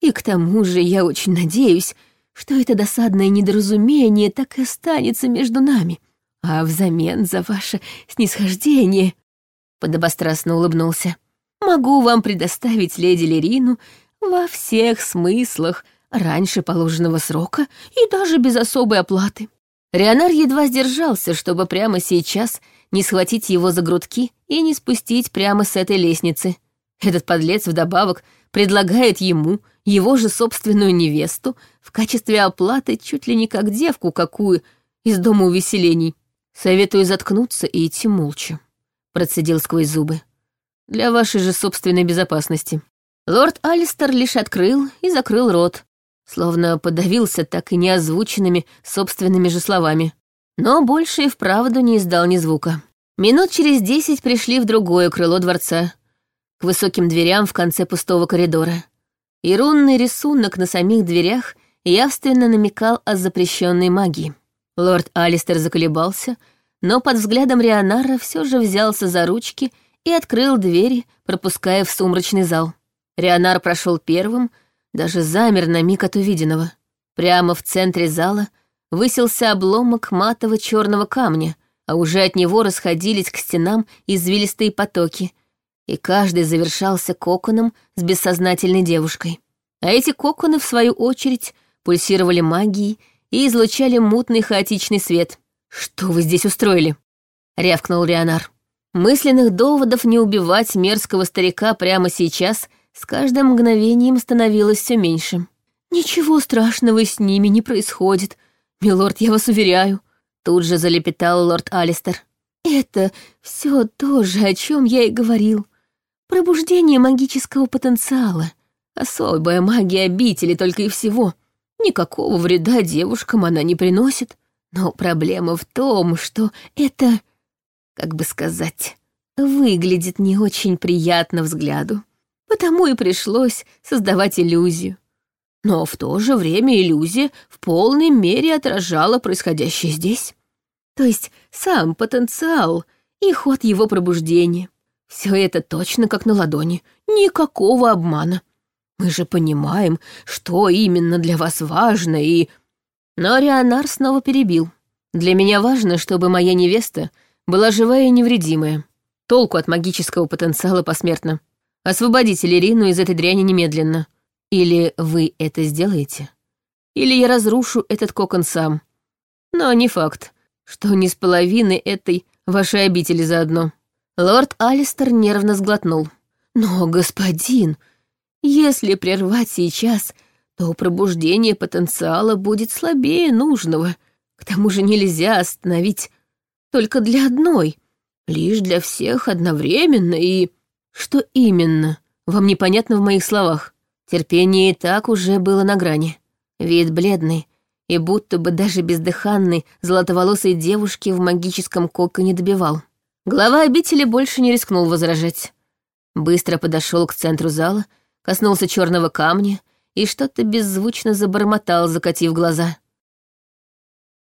A: И к тому же я очень надеюсь, что это досадное недоразумение так и останется между нами. А взамен за ваше снисхождение...» Подобострастно улыбнулся. «Могу вам предоставить леди Лерину во всех смыслах, раньше положенного срока и даже без особой оплаты. Рионар едва сдержался, чтобы прямо сейчас не схватить его за грудки и не спустить прямо с этой лестницы. Этот подлец вдобавок предлагает ему его же собственную невесту в качестве оплаты чуть ли не как девку какую из дома увеселений. Советую заткнуться и идти молча. Процедил сквозь зубы. Для вашей же собственной безопасности. Лорд Алистер лишь открыл и закрыл рот, словно подавился так и неозвученными собственными же словами. Но больше и вправду не издал ни звука. Минут через десять пришли в другое крыло дворца, к высоким дверям в конце пустого коридора. И рунный рисунок на самих дверях явственно намекал о запрещенной магии. Лорд Алистер заколебался, но под взглядом Рионара все же взялся за ручки и открыл двери, пропуская в сумрачный зал. Рионар прошел первым, даже замер на миг от увиденного. Прямо в центре зала высился обломок матово-черного камня, а уже от него расходились к стенам извилистые потоки, и каждый завершался коконом с бессознательной девушкой. А эти коконы, в свою очередь, пульсировали магией и излучали мутный хаотичный свет. «Что вы здесь устроили?» — рявкнул Леонар. Мысленных доводов не убивать мерзкого старика прямо сейчас с каждым мгновением становилось все меньше. «Ничего страшного с ними не происходит, милорд, я вас уверяю», — тут же залепетал лорд Алистер. «Это все то же, о чем я и говорил. Пробуждение магического потенциала. Особая магия обители только и всего. Никакого вреда девушкам она не приносит. Но проблема в том, что это, как бы сказать, выглядит не очень приятно взгляду. Потому и пришлось создавать иллюзию. Но в то же время иллюзия в полной мере отражала происходящее здесь. То есть сам потенциал и ход его пробуждения. Все это точно как на ладони, никакого обмана. Мы же понимаем, что именно для вас важно, и... Но Рионар снова перебил. Для меня важно, чтобы моя невеста была живая и невредимая. Толку от магического потенциала посмертно. Освободите Лерину из этой дряни немедленно. Или вы это сделаете, или я разрушу этот кокон сам. Но не факт, что не с половины этой вашей обители заодно. Лорд Алистер нервно сглотнул. Но, господин, если прервать сейчас, то пробуждение потенциала будет слабее нужного. К тому же нельзя остановить только для одной, лишь для всех одновременно и... Что именно? Вам непонятно в моих словах. Терпение и так уже было на грани. Вид бледный и будто бы даже бездыханной золотоволосой девушки в магическом коконе добивал. Глава обители больше не рискнул возражать. Быстро подошел к центру зала коснулся черного камня и что-то беззвучно забормотал, закатив глаза.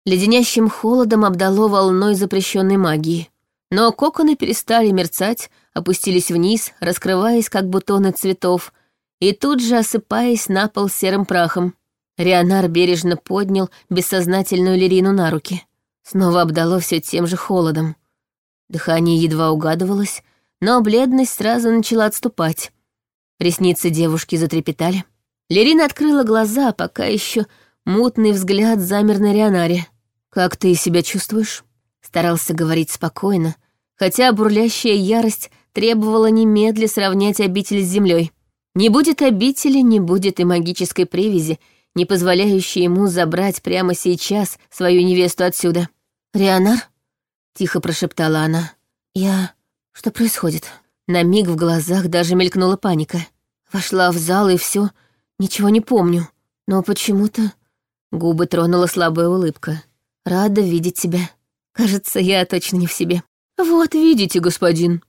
A: Леденящим холодом обдало волной запрещенной магии. Но коконы перестали мерцать, опустились вниз, раскрываясь, как бутоны цветов, и тут же осыпаясь на пол серым прахом. Рионар бережно поднял бессознательную Лерину на руки. Снова обдало все тем же холодом. Дыхание едва угадывалось, но бледность сразу начала отступать. Ресницы девушки затрепетали. Лерина открыла глаза, пока еще мутный взгляд замер на Рионаре. «Как ты себя чувствуешь?» Старался говорить спокойно, хотя бурлящая ярость требовала немедля сравнять обитель с землей. Не будет обители, не будет и магической привязи, не позволяющей ему забрать прямо сейчас свою невесту отсюда. «Рионар?» — тихо прошептала она. «Я... Что происходит?» На миг в глазах даже мелькнула паника. Вошла в зал и все, ничего не помню. Но почему-то губы тронула слабая улыбка. Рада видеть тебя. Кажется, я точно не в себе. Вот видите, господин.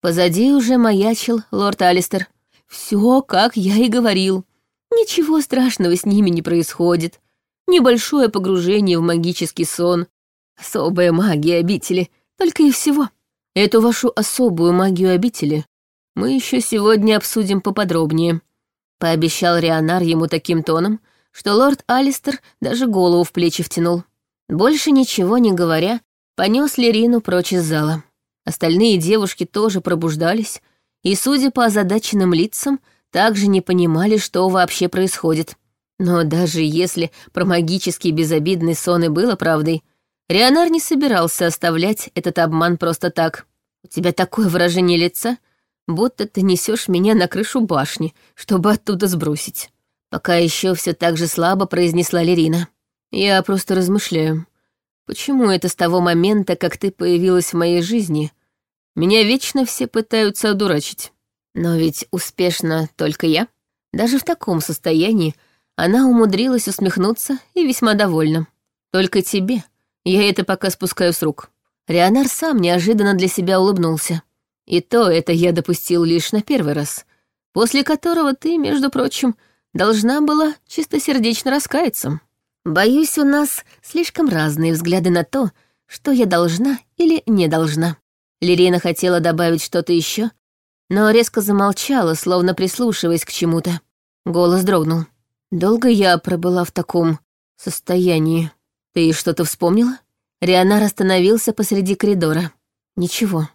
A: Позади уже маячил лорд Алистер. Все, как я и говорил. Ничего страшного с ними не происходит. Небольшое погружение в магический сон. Особая магия обители. Только и всего. Эту вашу особую магию обители мы еще сегодня обсудим поподробнее», — пообещал Рионар ему таким тоном, что лорд Алистер даже голову в плечи втянул. Больше ничего не говоря, понес Лерину прочь из зала. Остальные девушки тоже пробуждались, и, судя по озадаченным лицам, также не понимали, что вообще происходит. Но даже если про магический безобидный сон и было правдой, Рионар не собирался оставлять этот обман просто так. «У тебя такое выражение лица», будто ты несешь меня на крышу башни, чтобы оттуда сбросить. Пока еще все так же слабо произнесла Лерина. Я просто размышляю. Почему это с того момента, как ты появилась в моей жизни, меня вечно все пытаются одурачить? Но ведь успешно только я. Даже в таком состоянии она умудрилась усмехнуться и весьма довольна. Только тебе. Я это пока спускаю с рук. Рионар сам неожиданно для себя улыбнулся. И то это я допустил лишь на первый раз, после которого ты, между прочим, должна была чистосердечно раскаяться. Боюсь, у нас слишком разные взгляды на то, что я должна или не должна. Лирина хотела добавить что-то еще, но резко замолчала, словно прислушиваясь к чему-то. Голос дрогнул. «Долго я пробыла в таком состоянии. Ты что-то вспомнила?» Рионар остановился посреди коридора. «Ничего».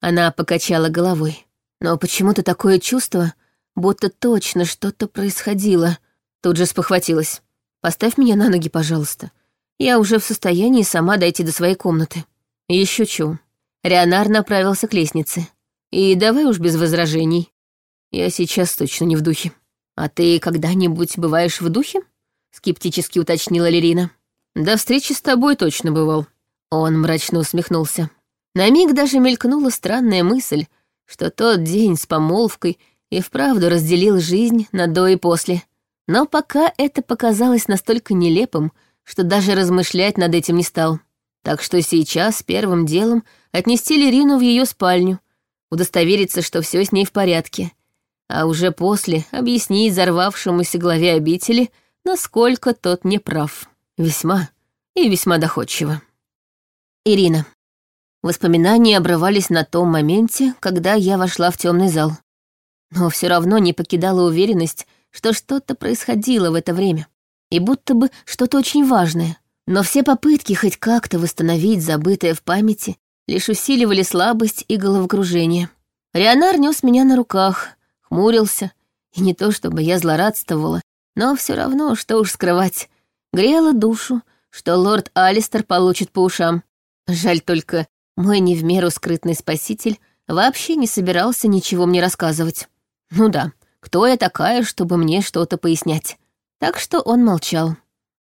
A: Она покачала головой. «Но почему-то такое чувство, будто точно что-то происходило». Тут же спохватилась. «Поставь меня на ноги, пожалуйста. Я уже в состоянии сама дойти до своей комнаты». Еще чего. Рионар направился к лестнице. «И давай уж без возражений. Я сейчас точно не в духе». «А ты когда-нибудь бываешь в духе?» — скептически уточнила Лерина. «До встречи с тобой точно бывал». Он мрачно усмехнулся. На миг даже мелькнула странная мысль, что тот день с помолвкой и вправду разделил жизнь на до и после. Но пока это показалось настолько нелепым, что даже размышлять над этим не стал. Так что сейчас первым делом отнести Лерину в ее спальню, удостовериться, что все с ней в порядке, а уже после объяснить взорвавшемуся главе обители, насколько тот не прав. Весьма и весьма доходчиво. Ирина. Воспоминания обрывались на том моменте, когда я вошла в темный зал. Но все равно не покидала уверенность, что что-то происходило в это время. И будто бы что-то очень важное. Но все попытки хоть как-то восстановить забытое в памяти лишь усиливали слабость и головокружение. Рионар нес меня на руках, хмурился, и не то чтобы я злорадствовала, но все равно, что уж скрывать, грело душу, что лорд Алистер получит по ушам. Жаль только, мой не в меру скрытный спаситель вообще не собирался ничего мне рассказывать. Ну да, кто я такая, чтобы мне что-то пояснять? Так что он молчал.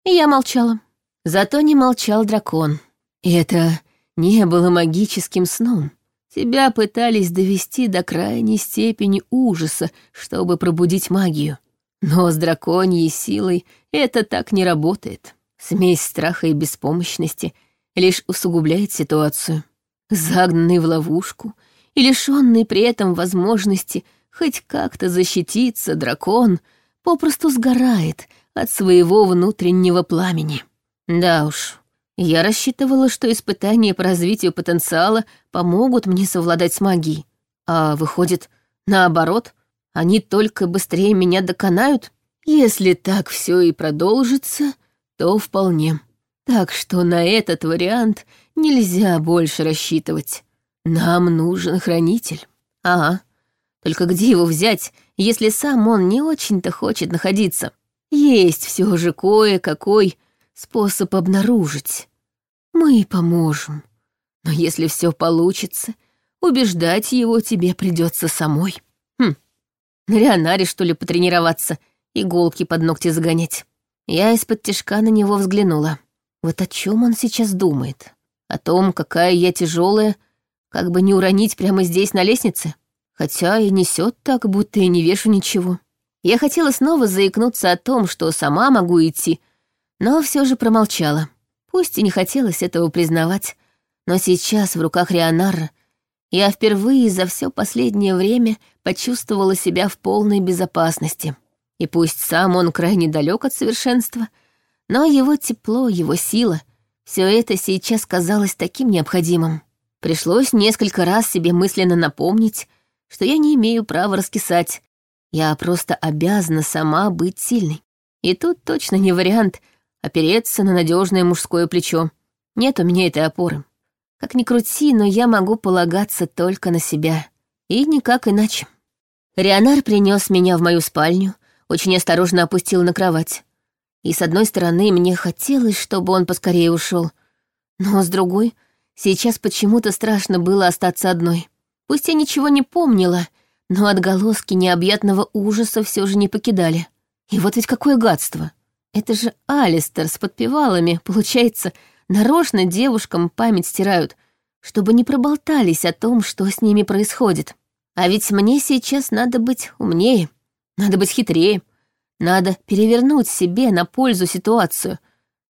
A: И я молчала. Зато не молчал дракон. И это не было магическим сном. Тебя пытались довести до крайней степени ужаса, чтобы пробудить магию. Но с драконьей силой это так не работает. Смесь страха и беспомощности лишь усугубляет ситуацию. Загнанный в ловушку и лишенный при этом возможности хоть как-то защититься, дракон попросту сгорает от своего внутреннего пламени. Да уж, я рассчитывала, что испытания по развитию потенциала помогут мне совладать с магией. А выходит, наоборот, они только быстрее меня доконают. Если так все и продолжится, то вполне. Так что на этот вариант нельзя больше рассчитывать. Нам нужен хранитель. Ага. Только где его взять, если сам он не очень-то хочет находиться? Есть все же кое-какой способ обнаружить. Мы поможем. Но если все получится, убеждать его тебе придется самой. На Рионаре, что ли, потренироваться, иголки под ногти загонять. Я из-под тяжка на него взглянула. Вот о чем он сейчас думает? О том, какая я тяжелая, как бы не уронить прямо здесь на лестнице? Хотя и несет так, будто и не вешу ничего. Я хотела снова заикнуться о том, что сама могу идти, но все же промолчала. Пусть и не хотелось этого признавать, но сейчас в руках Рионара я впервые за все последнее время почувствовала себя в полной безопасности. И пусть сам он крайне далек от совершенства, но его тепло, его сила — все это сейчас казалось таким необходимым. Пришлось несколько раз себе мысленно напомнить, что я не имею права раскисать. Я просто обязана сама быть сильной. И тут точно не вариант опереться на надежное мужское плечо. Нет у меня этой опоры. Как ни крути, но я могу полагаться только на себя. И никак иначе. Рионар принес меня в мою спальню, очень осторожно опустил на кровать. И с одной стороны, мне хотелось, чтобы он поскорее ушел, но с другой, сейчас почему-то страшно было остаться одной. Пусть я ничего не помнила, но отголоски необъятного ужаса все же не покидали. И вот ведь какое гадство! Это же Алистер с подпевалами, получается, нарочно девушкам память стирают, чтобы не проболтались о том, что с ними происходит. А ведь мне сейчас надо быть умнее, надо быть хитрее, надо перевернуть себе на пользу ситуацию,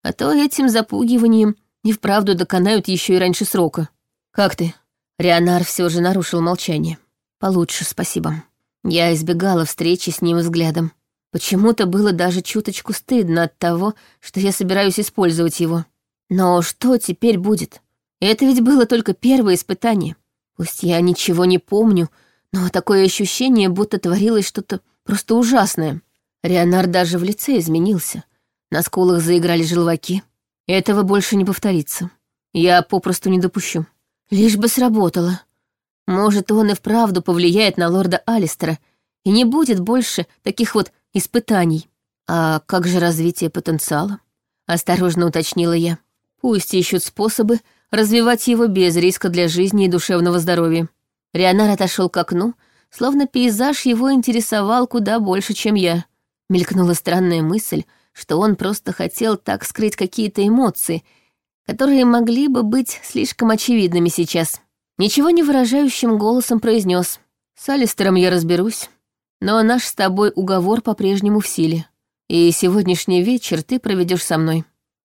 A: а то этим запугиванием и вправду доконают еще и раньше срока. Как ты? Рионар все же нарушил молчание. Получше, спасибо. Я избегала встречи с ним взглядом. Почему-то было даже чуточку стыдно от того, что я собираюсь использовать его. Но что теперь будет? Это ведь было только первое испытание. Пусть я ничего не помню, но такое ощущение, будто творилось что-то просто ужасное. Рионар даже в лице изменился. На скулах заиграли желваки. Этого больше не повторится. Я попросту не допущу. Лишь бы сработало. Может, он и вправду повлияет на лорда Алистера, и не будет больше таких вот испытаний. А как же развитие потенциала? Осторожно уточнила я. Пусть ищут способы развивать его без риска для жизни и душевного здоровья. Рионар отошел к окну, словно пейзаж его интересовал куда больше, чем я. Мелькнула странная мысль, что он просто хотел так скрыть какие-то эмоции, которые могли бы быть слишком очевидными сейчас. Ничего не выражающим голосом произнес: «С Алистером я разберусь, но наш с тобой уговор по-прежнему в силе, и сегодняшний вечер ты проведешь со мной».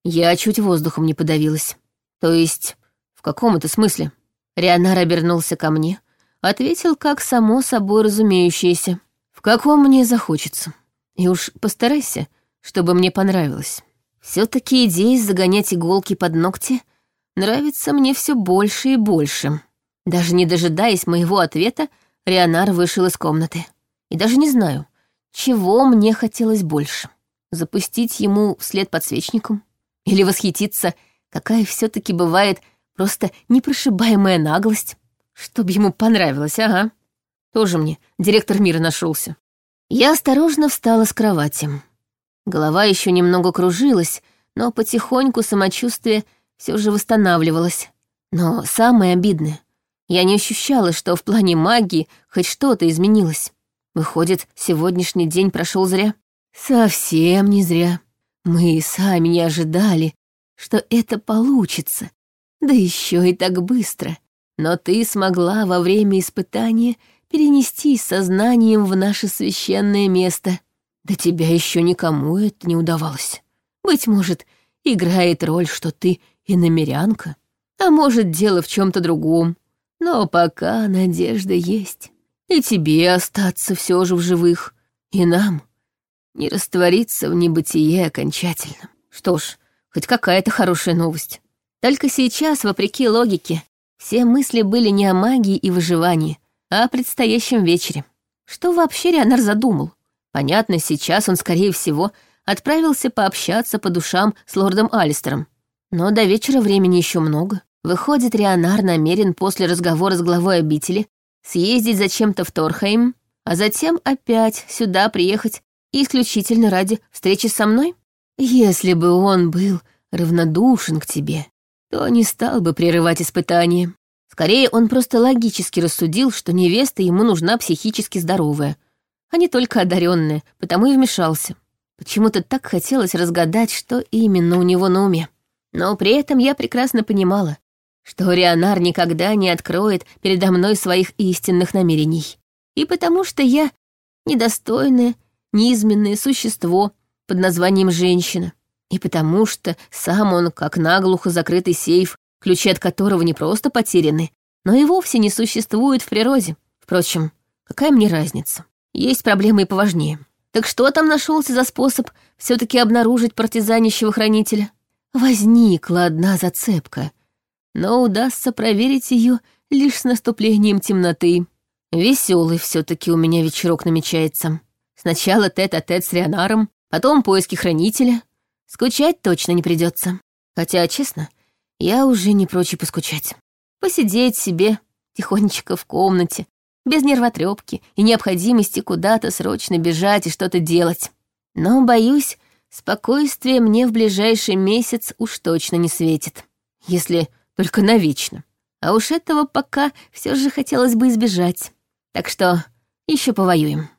A: Я чуть воздухом не подавилась. То есть, в каком это смысле? Рионар обернулся ко мне, ответил как само собой разумеющееся. В каком мне захочется. И уж постарайся, чтобы мне понравилось. все таки идея загонять иголки под ногти нравится мне все больше и больше. Даже не дожидаясь моего ответа, Рионар вышел из комнаты. И даже не знаю, чего мне хотелось больше. Запустить ему вслед подсвечником? Или восхититься, какая все таки бывает просто непрошибаемая наглость? Чтоб ему понравилось, ага. Тоже мне директор мира нашелся. Я осторожно встала с кровати. Голова еще немного кружилась, но потихоньку самочувствие все же восстанавливалось. Но самое обидное, я не ощущала, что в плане магии хоть что-то изменилось. Выходит, сегодняшний день прошел зря? Совсем не зря. Мы и сами не ожидали, что это получится. Да еще и так быстро. Но ты смогла во время испытания перенести сознанием в наше священное место. Да тебя еще никому это не удавалось. Быть может, играет роль, что ты иномерянка, а может, дело в чем то другом. Но пока надежда есть. И тебе остаться все же в живых, и нам не раствориться в небытие окончательно. Что ж, хоть какая-то хорошая новость. Только сейчас, вопреки логике, все мысли были не о магии и выживании, а о предстоящем вечере. Что вообще Рионар задумал? Понятно, сейчас он, скорее всего, отправился пообщаться по душам с лордом Алистером. Но до вечера времени еще много. Выходит, Рионар намерен после разговора с главой обители съездить зачем-то в Торхейм, а затем опять сюда приехать исключительно ради встречи со мной? Если бы он был равнодушен к тебе, то не стал бы прерывать испытания. Скорее, он просто логически рассудил, что невеста ему нужна психически здоровая, а не только одаренная, потому и вмешался. Почему-то так хотелось разгадать, что именно у него на уме. Но при этом я прекрасно понимала, что Рионар никогда не откроет передо мной своих истинных намерений. И потому что я недостойное, низменное существо под названием женщина. И потому что сам он, как наглухо закрытый сейф, ключи от которого не просто потеряны, но и вовсе не существует в природе. Впрочем, какая мне разница? Есть проблемы и поважнее. Так что там нашелся за способ все таки обнаружить партизанищего хранителя? Возникла одна зацепка, но удастся проверить ее лишь с наступлением темноты. Веселый все-таки у меня вечерок намечается. Сначала тет-а-тет -тет с Рионаром, потом поиски хранителя. Скучать точно не придется. Хотя, честно, я уже не прочь поскучать. Посидеть себе тихонечко в комнате, без нервотрепки и необходимости куда-то срочно бежать и что-то делать. Но, боюсь, спокойствие мне в ближайший месяц уж точно не светит. Если только навечно. А уж этого пока все же хотелось бы избежать. Так что еще повоюем.